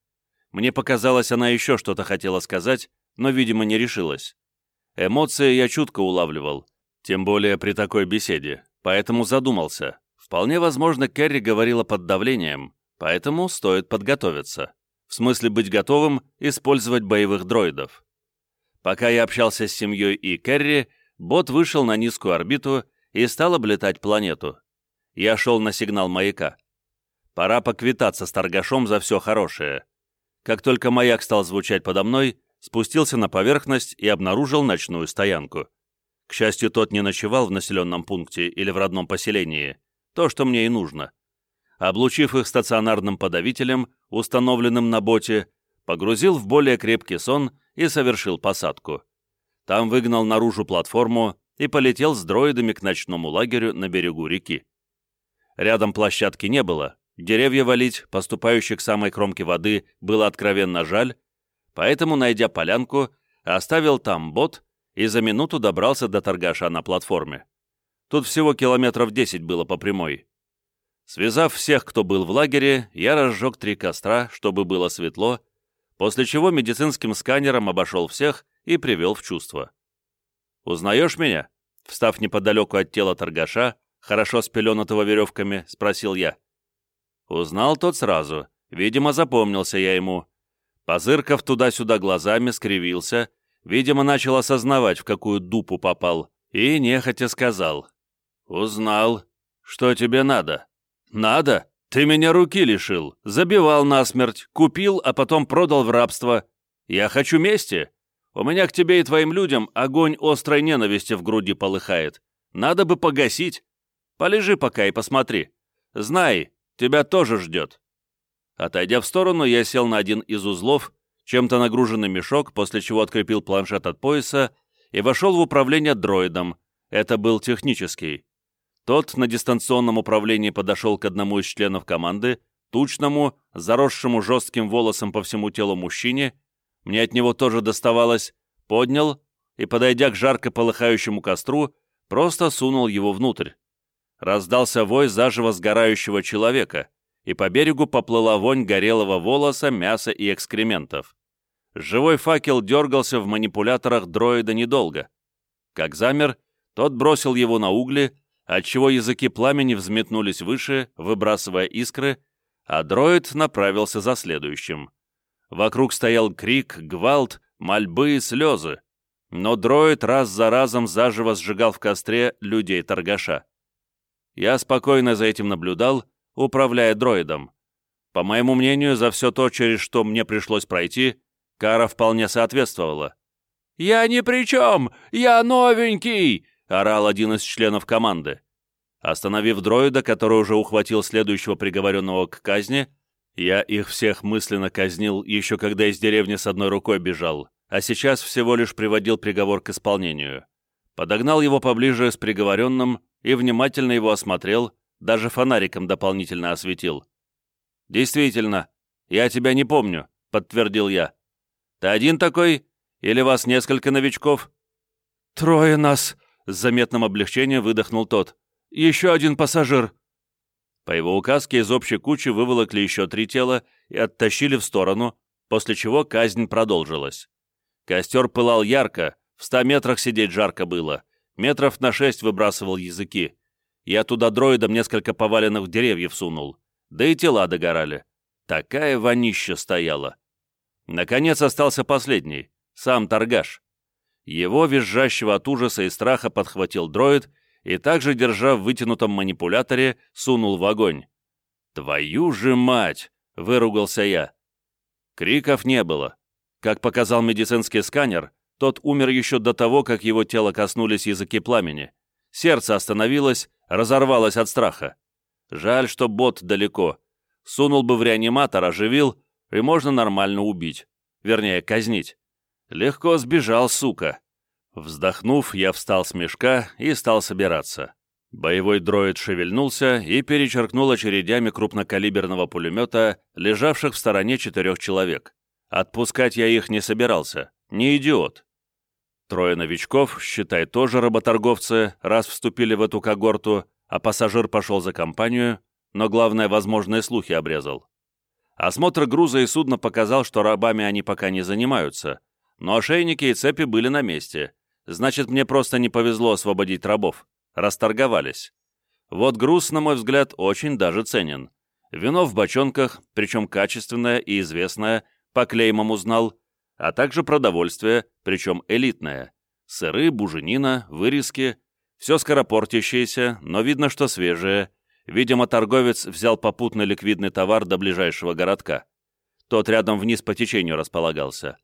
Мне показалось, она еще что-то хотела сказать, но, видимо, не решилась. Эмоции я чутко улавливал, тем более при такой беседе, поэтому задумался. Вполне возможно, Кэрри говорила под давлением, поэтому стоит подготовиться. В смысле быть готовым использовать боевых дроидов. Пока я общался с семьей и Кэрри, бот вышел на низкую орбиту и стал облетать планету. Я шел на сигнал маяка. Пора поквитаться с торгашом за все хорошее. Как только маяк стал звучать подо мной, спустился на поверхность и обнаружил ночную стоянку. К счастью, тот не ночевал в населенном пункте или в родном поселении. То, что мне и нужно. Облучив их стационарным подавителем, установленным на боте, погрузил в более крепкий сон и совершил посадку. Там выгнал наружу платформу и полетел с дроидами к ночному лагерю на берегу реки. Рядом площадки не было, Деревья валить, поступающих к самой кромке воды, было откровенно жаль, поэтому, найдя полянку, оставил там бот и за минуту добрался до торгаша на платформе. Тут всего километров десять было по прямой. Связав всех, кто был в лагере, я разжег три костра, чтобы было светло, после чего медицинским сканером обошел всех и привел в чувство. «Узнаешь меня?» Встав неподалеку от тела торгаша, хорошо спеленатого веревками, спросил я. Узнал тот сразу. Видимо, запомнился я ему. Позырков туда-сюда глазами, скривился. Видимо, начал осознавать, в какую дупу попал. И нехотя сказал. «Узнал. Что тебе надо?» «Надо? Ты меня руки лишил. Забивал насмерть. Купил, а потом продал в рабство. Я хочу мести. У меня к тебе и твоим людям огонь острой ненависти в груди полыхает. Надо бы погасить. Полежи пока и посмотри. Знай, Тебя тоже ждет». Отойдя в сторону, я сел на один из узлов, чем-то нагруженный мешок, после чего открепил планшет от пояса и вошел в управление дроидом. Это был технический. Тот на дистанционном управлении подошел к одному из членов команды, тучному, заросшему жестким волосом по всему телу мужчине, мне от него тоже доставалось, поднял и, подойдя к жарко полыхающему костру, просто сунул его внутрь раздался вой заживо сгорающего человека, и по берегу поплыла вонь горелого волоса, мяса и экскрементов. Живой факел дергался в манипуляторах дроида недолго. Как замер, тот бросил его на угли, отчего языки пламени взметнулись выше, выбрасывая искры, а дроид направился за следующим. Вокруг стоял крик, гвалт, мольбы и слезы. Но дроид раз за разом заживо сжигал в костре людей-торгаша. Я спокойно за этим наблюдал, управляя дроидом. По моему мнению, за все то, через что мне пришлось пройти, кара вполне соответствовала. «Я ни при чем! Я новенький!» — орал один из членов команды. Остановив дроида, который уже ухватил следующего приговоренного к казни, я их всех мысленно казнил, еще когда из деревни с одной рукой бежал, а сейчас всего лишь приводил приговор к исполнению. Подогнал его поближе с приговоренным и внимательно его осмотрел, даже фонариком дополнительно осветил. «Действительно, я тебя не помню», — подтвердил я. «Ты один такой? Или вас несколько новичков?» «Трое нас!» — с заметным облегчением выдохнул тот. «Еще один пассажир!» По его указке из общей кучи выволокли еще три тела и оттащили в сторону, после чего казнь продолжилась. Костер пылал ярко, в ста метрах сидеть жарко было, метров на шесть выбрасывал языки. Я туда дроидом несколько поваленных деревьев сунул, да и тела догорали. Такая вонища стояла. Наконец остался последний, сам торгаш. Его, визжащего от ужаса и страха, подхватил дроид и также, держа в вытянутом манипуляторе, сунул в огонь. «Твою же мать!» — выругался я. Криков не было. Как показал медицинский сканер, тот умер еще до того, как его тело коснулись языки пламени. Сердце остановилось, разорвалось от страха. Жаль, что бот далеко. Сунул бы в реаниматор, оживил, и можно нормально убить. Вернее, казнить. Легко сбежал, сука. Вздохнув, я встал с мешка и стал собираться. Боевой дроид шевельнулся и перечеркнул очередями крупнокалиберного пулемета, лежавших в стороне четырех человек. Отпускать я их не собирался, не идиот. Трое новичков, считай, тоже работорговцы, раз вступили в эту когорту, а пассажир пошел за компанию, но главное, возможные слухи обрезал. Осмотр груза и судна показал, что рабами они пока не занимаются, но ошейники и цепи были на месте, значит, мне просто не повезло освободить рабов. Расторговались. Вот груз, на мой взгляд, очень даже ценен. Вино в бочонках, причем качественное и известное, по клеймам узнал, а также продовольствие, причем элитное. Сыры, буженина, вырезки. Все скоропортящееся, но видно, что свежее. Видимо, торговец взял попутный ликвидный товар до ближайшего городка. Тот рядом вниз по течению располагался.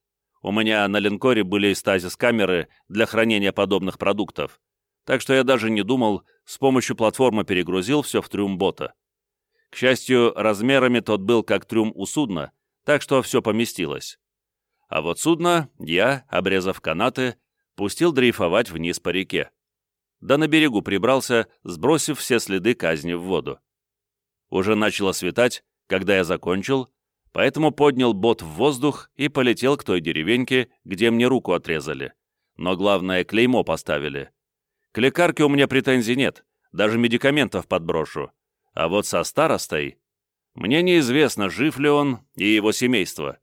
У меня на линкоре были стазис-камеры для хранения подобных продуктов так что я даже не думал, с помощью платформы перегрузил все в трюм бота. К счастью, размерами тот был как трюм у судна, так что все поместилось. А вот судно я, обрезав канаты, пустил дрейфовать вниз по реке. Да на берегу прибрался, сбросив все следы казни в воду. Уже начало светать, когда я закончил, поэтому поднял бот в воздух и полетел к той деревеньке, где мне руку отрезали. Но главное, клеймо поставили. К лекарке у меня претензий нет, даже медикаментов подброшу. А вот со старостой... Мне неизвестно, жив ли он и его семейство.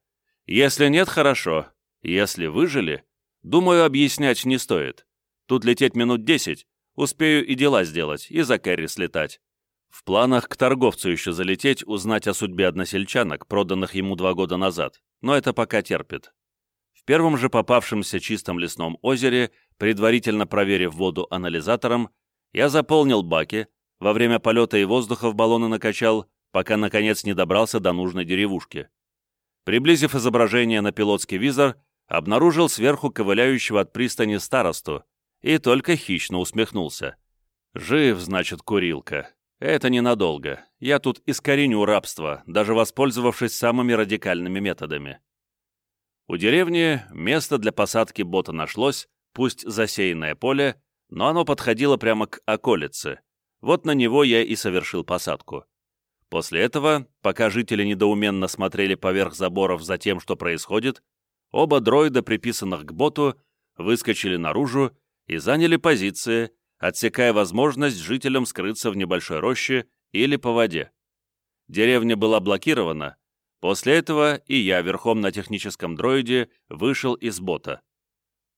Если нет, хорошо. Если выжили, думаю, объяснять не стоит. Тут лететь минут десять, успею и дела сделать, и за Кэрри слетать. В планах к торговцу еще залететь, узнать о судьбе односельчанок, проданных ему два года назад, но это пока терпит. В первом же попавшемся чистом лесном озере Предварительно проверив воду анализатором, я заполнил баки, во время полета и воздуха в баллоны накачал, пока, наконец, не добрался до нужной деревушки. Приблизив изображение на пилотский визор, обнаружил сверху ковыляющего от пристани старосту и только хищно усмехнулся. «Жив, значит, курилка. Это ненадолго. Я тут искореню рабство, даже воспользовавшись самыми радикальными методами». У деревни место для посадки бота нашлось, пусть засеянное поле, но оно подходило прямо к околице. Вот на него я и совершил посадку. После этого, пока жители недоуменно смотрели поверх заборов за тем, что происходит, оба дроида, приписанных к боту, выскочили наружу и заняли позиции, отсекая возможность жителям скрыться в небольшой роще или по воде. Деревня была блокирована, после этого и я верхом на техническом дроиде вышел из бота.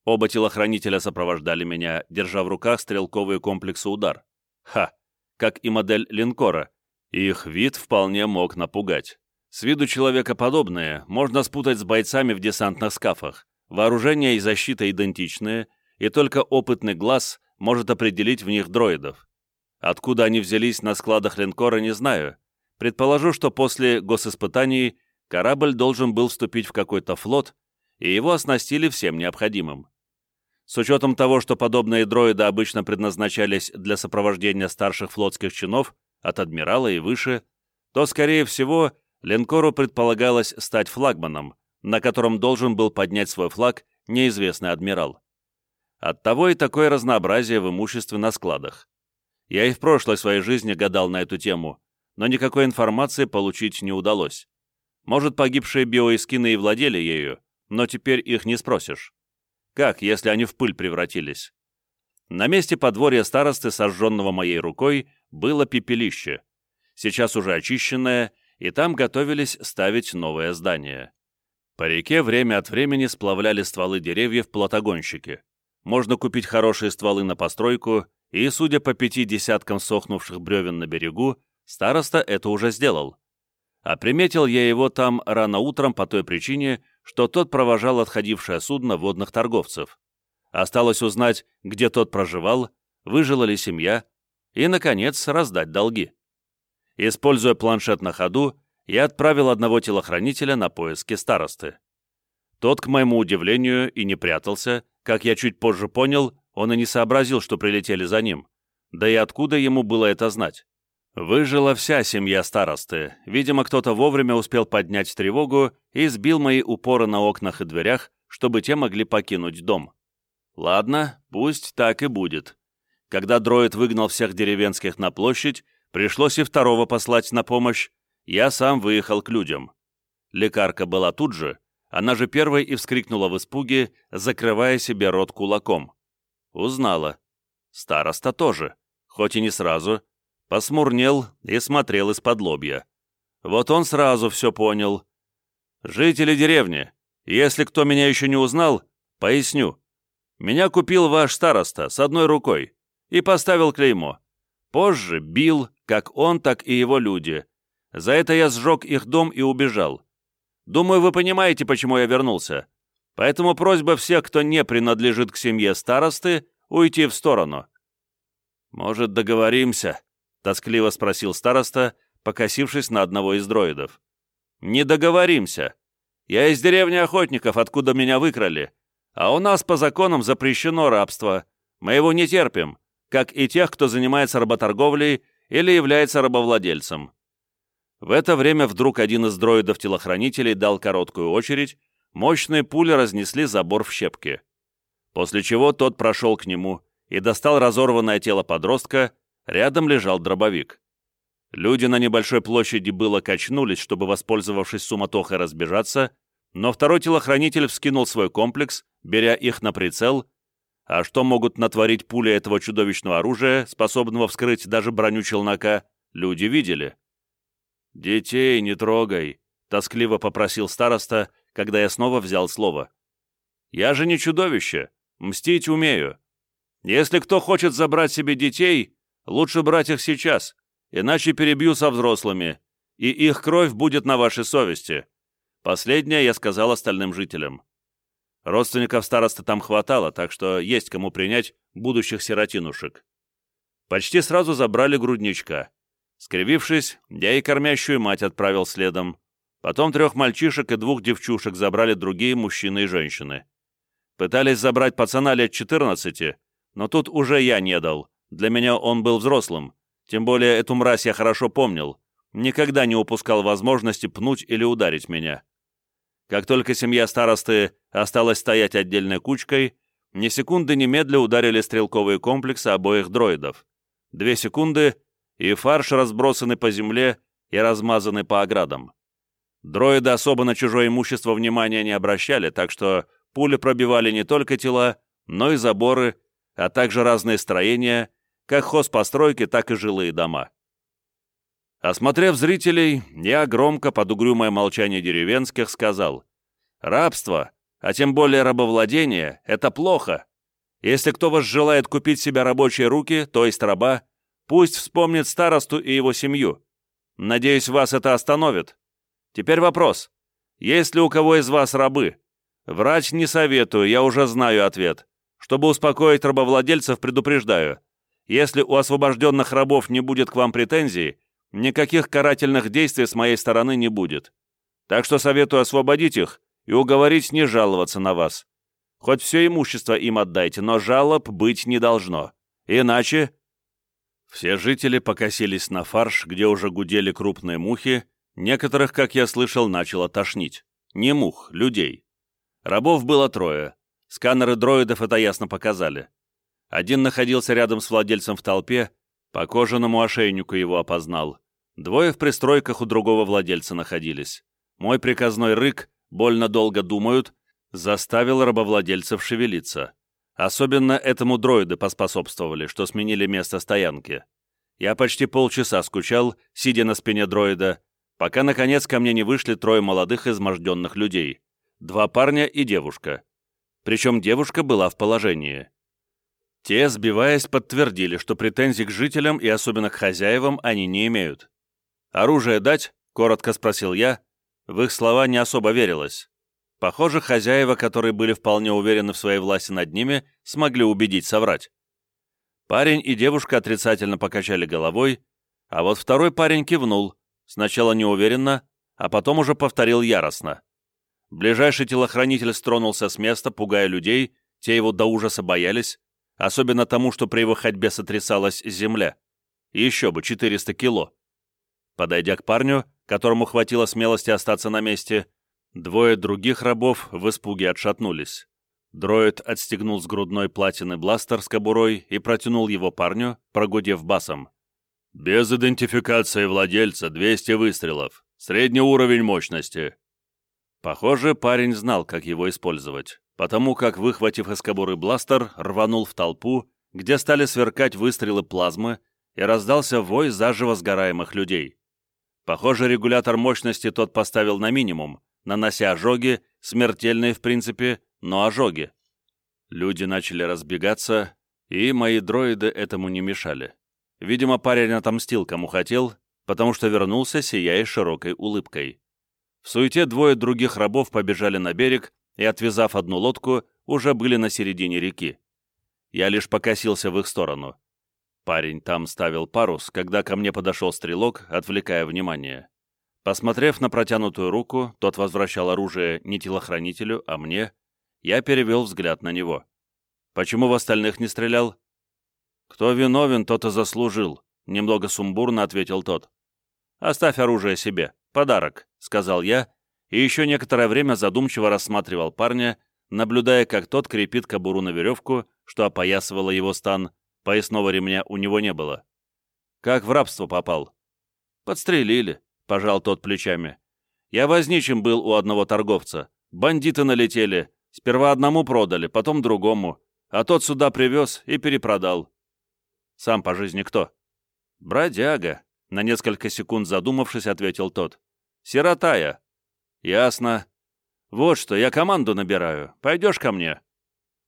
Оба телохранителя сопровождали меня, держа в руках стрелковые комплексы «Удар». Ха! Как и модель линкора. Их вид вполне мог напугать. С виду человекоподобные можно спутать с бойцами в десантных скафах. Вооружение и защита идентичные, и только опытный глаз может определить в них дроидов. Откуда они взялись на складах линкора, не знаю. Предположу, что после госиспытаний корабль должен был вступить в какой-то флот, и его оснастили всем необходимым. С учетом того, что подобные дроиды обычно предназначались для сопровождения старших флотских чинов, от адмирала и выше, то, скорее всего, линкору предполагалось стать флагманом, на котором должен был поднять свой флаг неизвестный адмирал. Оттого и такое разнообразие в имуществе на складах. Я и в прошлой своей жизни гадал на эту тему, но никакой информации получить не удалось. Может, погибшие биоискины и владели ею, но теперь их не спросишь. Как, если они в пыль превратились? На месте подворья старосты, сожженного моей рукой, было пепелище, сейчас уже очищенное, и там готовились ставить новое здание. По реке время от времени сплавляли стволы деревьев платогонщики. Можно купить хорошие стволы на постройку, и, судя по пяти десяткам сохнувших бревен на берегу, староста это уже сделал. А приметил я его там рано утром по той причине, что тот провожал отходившее судно водных торговцев. Осталось узнать, где тот проживал, выжила ли семья, и, наконец, раздать долги. Используя планшет на ходу, я отправил одного телохранителя на поиски старосты. Тот, к моему удивлению, и не прятался, как я чуть позже понял, он и не сообразил, что прилетели за ним. Да и откуда ему было это знать? Выжила вся семья старосты. Видимо, кто-то вовремя успел поднять тревогу и сбил мои упоры на окнах и дверях, чтобы те могли покинуть дом. Ладно, пусть так и будет. Когда дроид выгнал всех деревенских на площадь, пришлось и второго послать на помощь, я сам выехал к людям. Лекарка была тут же, она же первой и вскрикнула в испуге, закрывая себе рот кулаком. Узнала. Староста тоже, хоть и не сразу. Посмурнел и смотрел из-под лобья. Вот он сразу все понял. «Жители деревни, если кто меня еще не узнал, поясню. Меня купил ваш староста с одной рукой и поставил клеймо. Позже бил, как он, так и его люди. За это я сжег их дом и убежал. Думаю, вы понимаете, почему я вернулся. Поэтому просьба всех, кто не принадлежит к семье старосты, уйти в сторону». «Может, договоримся?» — тоскливо спросил староста, покосившись на одного из дроидов. «Не договоримся. Я из деревни охотников, откуда меня выкрали. А у нас по законам запрещено рабство. Мы его не терпим, как и тех, кто занимается работорговлей или является рабовладельцем». В это время вдруг один из дроидов-телохранителей дал короткую очередь, Мощные пули разнесли забор в щепки. После чего тот прошел к нему и достал разорванное тело подростка, рядом лежал дробовик. Люди на небольшой площади было качнулись, чтобы, воспользовавшись суматохой, разбежаться, но второй телохранитель вскинул свой комплекс, беря их на прицел, а что могут натворить пули этого чудовищного оружия, способного вскрыть даже броню челнока, люди видели. «Детей не трогай», — тоскливо попросил староста, когда я снова взял слово. «Я же не чудовище. Мстить умею. Если кто хочет забрать себе детей, лучше брать их сейчас, иначе перебью со взрослыми, и их кровь будет на вашей совести». Последнее я сказал остальным жителям. Родственников староста там хватало, так что есть кому принять будущих сиротинушек. Почти сразу забрали грудничка. Скривившись, я и кормящую мать отправил следом. Потом трех мальчишек и двух девчушек забрали другие мужчины и женщины. Пытались забрать пацана лет 14, но тут уже я не дал. Для меня он был взрослым. Тем более эту мразь я хорошо помнил. Никогда не упускал возможности пнуть или ударить меня. Как только семья старосты осталась стоять отдельной кучкой, ни секунды немедля ударили стрелковые комплексы обоих дроидов. Две секунды, и фарш разбросанный по земле и размазанный по оградам. Дроиды особо на чужое имущество внимания не обращали, так что пули пробивали не только тела, но и заборы, а также разные строения, как хозпостройки, так и жилые дома. Осмотрев зрителей, я громко под угрюмое молчание деревенских сказал, «Рабство, а тем более рабовладение, это плохо. Если кто вас желает купить себе рабочие руки, то есть раба, пусть вспомнит старосту и его семью. Надеюсь, вас это остановит». Теперь вопрос. Есть ли у кого из вас рабы? Врач не советую, я уже знаю ответ. Чтобы успокоить рабовладельцев, предупреждаю. Если у освобожденных рабов не будет к вам претензий, никаких карательных действий с моей стороны не будет. Так что советую освободить их и уговорить не жаловаться на вас. Хоть все имущество им отдайте, но жалоб быть не должно. Иначе...» Все жители покосились на фарш, где уже гудели крупные мухи, Некоторых, как я слышал, начало тошнить. Не мух, людей. Рабов было трое. Сканеры дроидов это ясно показали. Один находился рядом с владельцем в толпе, по кожаному ошейнику его опознал. Двое в пристройках у другого владельца находились. Мой приказной рык, больно долго думают, заставил рабовладельцев шевелиться. Особенно этому дроиды поспособствовали, что сменили место стоянки. Я почти полчаса скучал, сидя на спине дроида, пока, наконец, ко мне не вышли трое молодых изможденных людей. Два парня и девушка. Причем девушка была в положении. Те, сбиваясь, подтвердили, что претензий к жителям и особенно к хозяевам они не имеют. «Оружие дать?» — коротко спросил я. В их слова не особо верилось. Похоже, хозяева, которые были вполне уверены в своей власти над ними, смогли убедить соврать. Парень и девушка отрицательно покачали головой, а вот второй парень кивнул, сначала неуверенно, а потом уже повторил яростно. Ближайший телохранитель стронулся с места, пугая людей, те его до ужаса боялись, особенно тому, что при его ходьбе сотрясалась земля. Еще бы, 400 кило. Подойдя к парню, которому хватило смелости остаться на месте, двое других рабов в испуге отшатнулись. Дроид отстегнул с грудной платины бластер с кобурой и протянул его парню, прогудев басом. «Без идентификации владельца 200 выстрелов. Средний уровень мощности». Похоже, парень знал, как его использовать потому как, выхватив из кобуры бластер, рванул в толпу, где стали сверкать выстрелы плазмы, и раздался вой заживо сгораемых людей. Похоже, регулятор мощности тот поставил на минимум, нанося ожоги, смертельные в принципе, но ожоги. Люди начали разбегаться, и мои дроиды этому не мешали. Видимо, парень отомстил, кому хотел, потому что вернулся, сияя широкой улыбкой. В суете двое других рабов побежали на берег, и, отвязав одну лодку, уже были на середине реки. Я лишь покосился в их сторону. Парень там ставил парус, когда ко мне подошел стрелок, отвлекая внимание. Посмотрев на протянутую руку, тот возвращал оружие не телохранителю, а мне, я перевел взгляд на него. «Почему в остальных не стрелял?» «Кто виновен, тот и заслужил», — немного сумбурно ответил тот. «Оставь оружие себе, подарок», — сказал я, и еще некоторое время задумчиво рассматривал парня, наблюдая, как тот крепит кобуру на веревку, что опоясывало его стан, поясного ремня у него не было. Как в рабство попал? Подстрелили, пожал тот плечами. Я возничим был у одного торговца. Бандиты налетели. Сперва одному продали, потом другому. А тот сюда привез и перепродал. Сам по жизни кто? Бродяга, на несколько секунд задумавшись, ответил тот. Сирота я, «Ясно. Вот что, я команду набираю. Пойдешь ко мне?»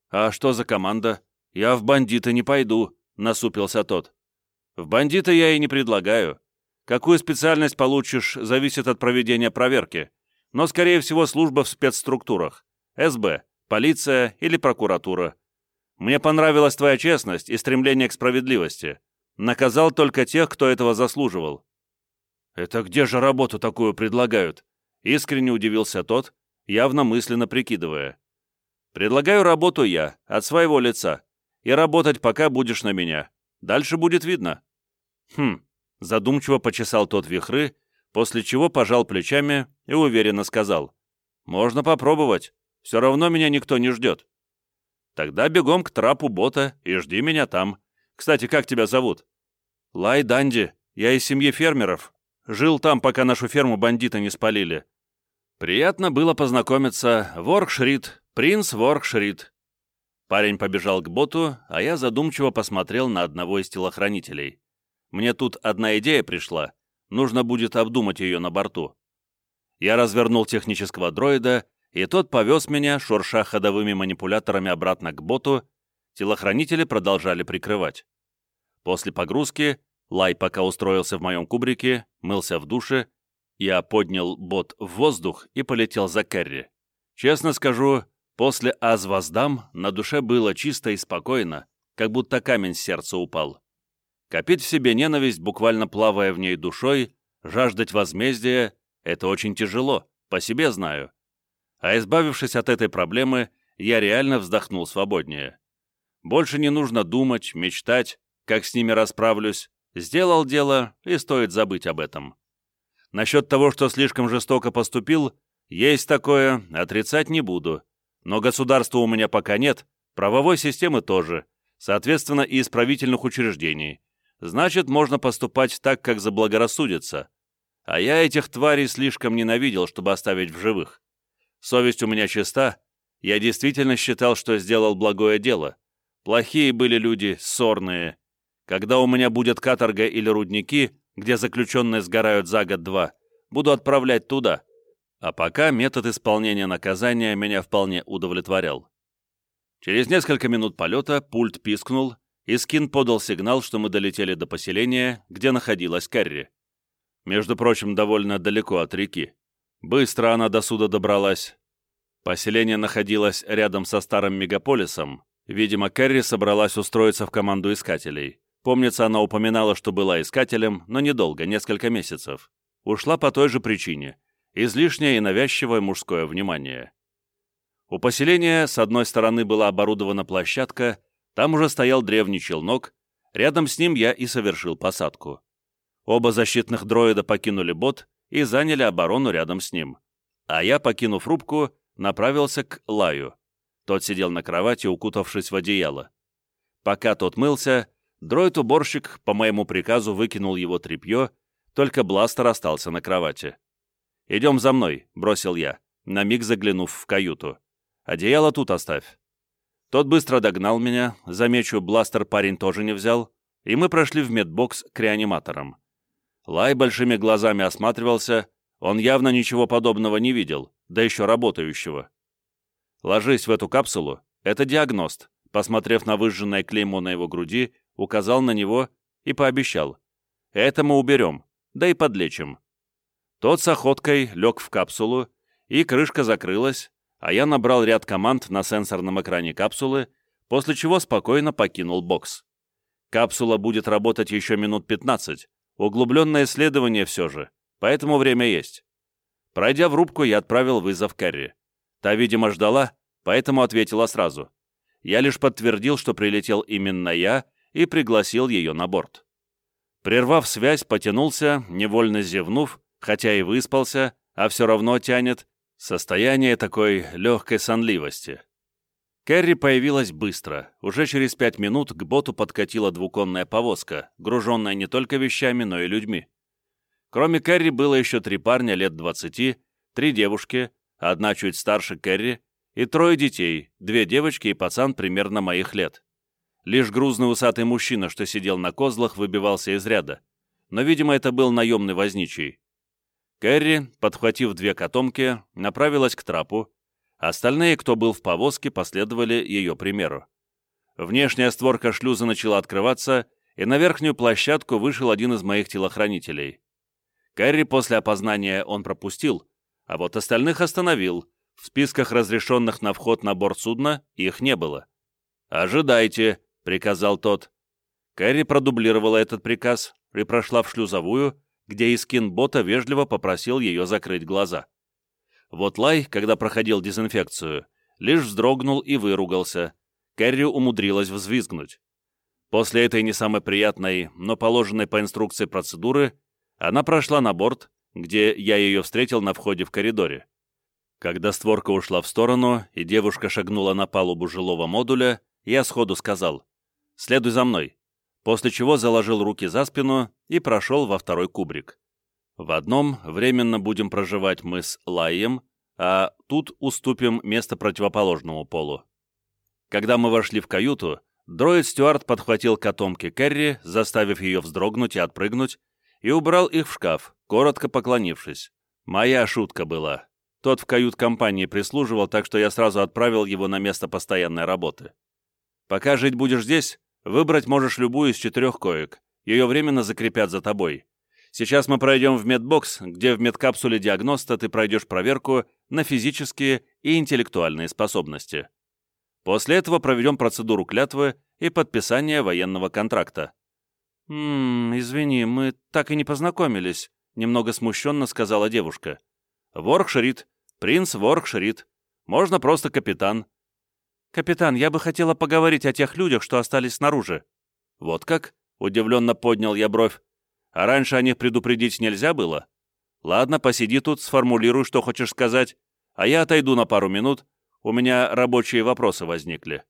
«А что за команда? Я в бандиты не пойду», — насупился тот. «В бандиты я и не предлагаю. Какую специальность получишь, зависит от проведения проверки. Но, скорее всего, служба в спецструктурах. СБ, полиция или прокуратура. Мне понравилась твоя честность и стремление к справедливости. Наказал только тех, кто этого заслуживал». «Это где же работу такую предлагают?» Искренне удивился тот, явно мысленно прикидывая. «Предлагаю работу я, от своего лица, и работать пока будешь на меня. Дальше будет видно». «Хм», — задумчиво почесал тот вихры, после чего пожал плечами и уверенно сказал. «Можно попробовать, все равно меня никто не ждет». «Тогда бегом к трапу бота и жди меня там. Кстати, как тебя зовут?» «Лай Данди, я из семьи фермеров. Жил там, пока нашу ферму бандиты не спалили. «Приятно было познакомиться. Воркшрит, принц Воркшрит». Парень побежал к боту, а я задумчиво посмотрел на одного из телохранителей. Мне тут одна идея пришла. Нужно будет обдумать ее на борту. Я развернул технического дроида, и тот повез меня, шурша ходовыми манипуляторами обратно к боту. Телохранители продолжали прикрывать. После погрузки Лай пока устроился в моем кубрике, мылся в душе я поднял бот в воздух и полетел за Керри. Честно скажу, после «Азвоздам» на душе было чисто и спокойно, как будто камень с сердца упал. Копить в себе ненависть, буквально плавая в ней душой, жаждать возмездия — это очень тяжело, по себе знаю. А избавившись от этой проблемы, я реально вздохнул свободнее. Больше не нужно думать, мечтать, как с ними расправлюсь. Сделал дело, и стоит забыть об этом. Насчет того, что слишком жестоко поступил, есть такое, отрицать не буду. Но государства у меня пока нет, правовой системы тоже, соответственно, и исправительных учреждений. Значит, можно поступать так, как заблагорассудится. А я этих тварей слишком ненавидел, чтобы оставить в живых. Совесть у меня чиста, я действительно считал, что сделал благое дело. Плохие были люди, сорные. Когда у меня будет каторга или рудники, где заключенные сгорают за год-два, буду отправлять туда. А пока метод исполнения наказания меня вполне удовлетворял. Через несколько минут полета пульт пискнул, и Скин подал сигнал, что мы долетели до поселения, где находилась Карри. Между прочим, довольно далеко от реки. Быстро она до суда добралась. Поселение находилось рядом со старым мегаполисом. Видимо, Кэрри собралась устроиться в команду искателей. Помнится, она упоминала, что была искателем, но недолго, несколько месяцев. Ушла по той же причине. Излишнее и навязчивое мужское внимание. У поселения с одной стороны была оборудована площадка, там уже стоял древний челнок, рядом с ним я и совершил посадку. Оба защитных дроида покинули бот и заняли оборону рядом с ним. А я, покинув рубку, направился к Лаю. Тот сидел на кровати, укутавшись в одеяло. Пока тот мылся, дроид-уборщик по моему приказу выкинул его тряпье, только бластер остался на кровати. «Идем за мной», — бросил я, на миг заглянув в каюту. «Одеяло тут оставь». Тот быстро догнал меня, замечу, бластер парень тоже не взял, и мы прошли в медбокс к реаниматорам. Лай большими глазами осматривался, он явно ничего подобного не видел, да еще работающего. «Ложись в эту капсулу, это диагност», посмотрев на выжженное клеймо на его груди, указал на него и пообещал. «Это мы уберем, да и подлечим». Тот с охоткой лег в капсулу, и крышка закрылась, а я набрал ряд команд на сенсорном экране капсулы, после чего спокойно покинул бокс. Капсула будет работать еще минут 15, углубленное исследование все же, поэтому время есть. Пройдя в рубку, я отправил вызов Кэрри. Та, видимо, ждала, поэтому ответила сразу. Я лишь подтвердил, что прилетел именно я, и пригласил ее на борт. Прервав связь, потянулся, невольно зевнув, хотя и выспался, а все равно тянет, состояние такой легкой сонливости. Кэрри появилась быстро. Уже через пять минут к боту подкатила двуконная повозка, груженная не только вещами, но и людьми. Кроме Кэрри было еще три парня лет двадцати, три девушки, одна чуть старше Кэрри, и трое детей, две девочки и пацан примерно моих лет. Лишь грузный усатый мужчина, что сидел на козлах, выбивался из ряда. Но, видимо, это был наемный возничий. Кэрри, подхватив две котомки, направилась к трапу. Остальные, кто был в повозке, последовали ее примеру. Внешняя створка шлюза начала открываться, и на верхнюю площадку вышел один из моих телохранителей. Кэрри после опознания он пропустил, а вот остальных остановил. В списках разрешенных на вход на борт судна их не было. «Ожидайте», — приказал тот. Кэрри продублировала этот приказ и прошла в шлюзовую, где Искин бота вежливо попросил ее закрыть глаза. Вот Лай, когда проходил дезинфекцию, лишь вздрогнул и выругался. Кэрри умудрилась взвизгнуть. После этой не самой приятной, но положенной по инструкции процедуры, она прошла на борт, где я ее встретил на входе в коридоре. Когда створка ушла в сторону, и девушка шагнула на палубу жилого модуля, я сходу сказал «Следуй за мной», после чего заложил руки за спину и прошел во второй кубрик. В одном временно будем проживать мы с Лаем, а тут уступим место противоположному полу. Когда мы вошли в каюту, дроид-стюард подхватил котомки Керри, заставив ее вздрогнуть и отпрыгнуть, и убрал их в шкаф, коротко поклонившись. Моя шутка была. Тот в кают-компании прислуживал, так что я сразу отправил его на место постоянной работы. Пока жить будешь здесь, выбрать можешь любую из четырех коек. Ее временно закрепят за тобой. Сейчас мы пройдем в медбокс, где в медкапсуле диагноста ты пройдешь проверку на физические и интеллектуальные способности. После этого проведем процедуру клятвы и подписания военного контракта. «Ммм, извини, мы так и не познакомились», — немного смущенно сказала девушка. «Воркширит. Принц Воркширит. Можно просто капитан». «Капитан, я бы хотела поговорить о тех людях, что остались снаружи». «Вот как?» — удивленно поднял я бровь. «А раньше о них предупредить нельзя было?» «Ладно, посиди тут, сформулируй, что хочешь сказать, а я отойду на пару минут, У меня рабочие вопросы возникли».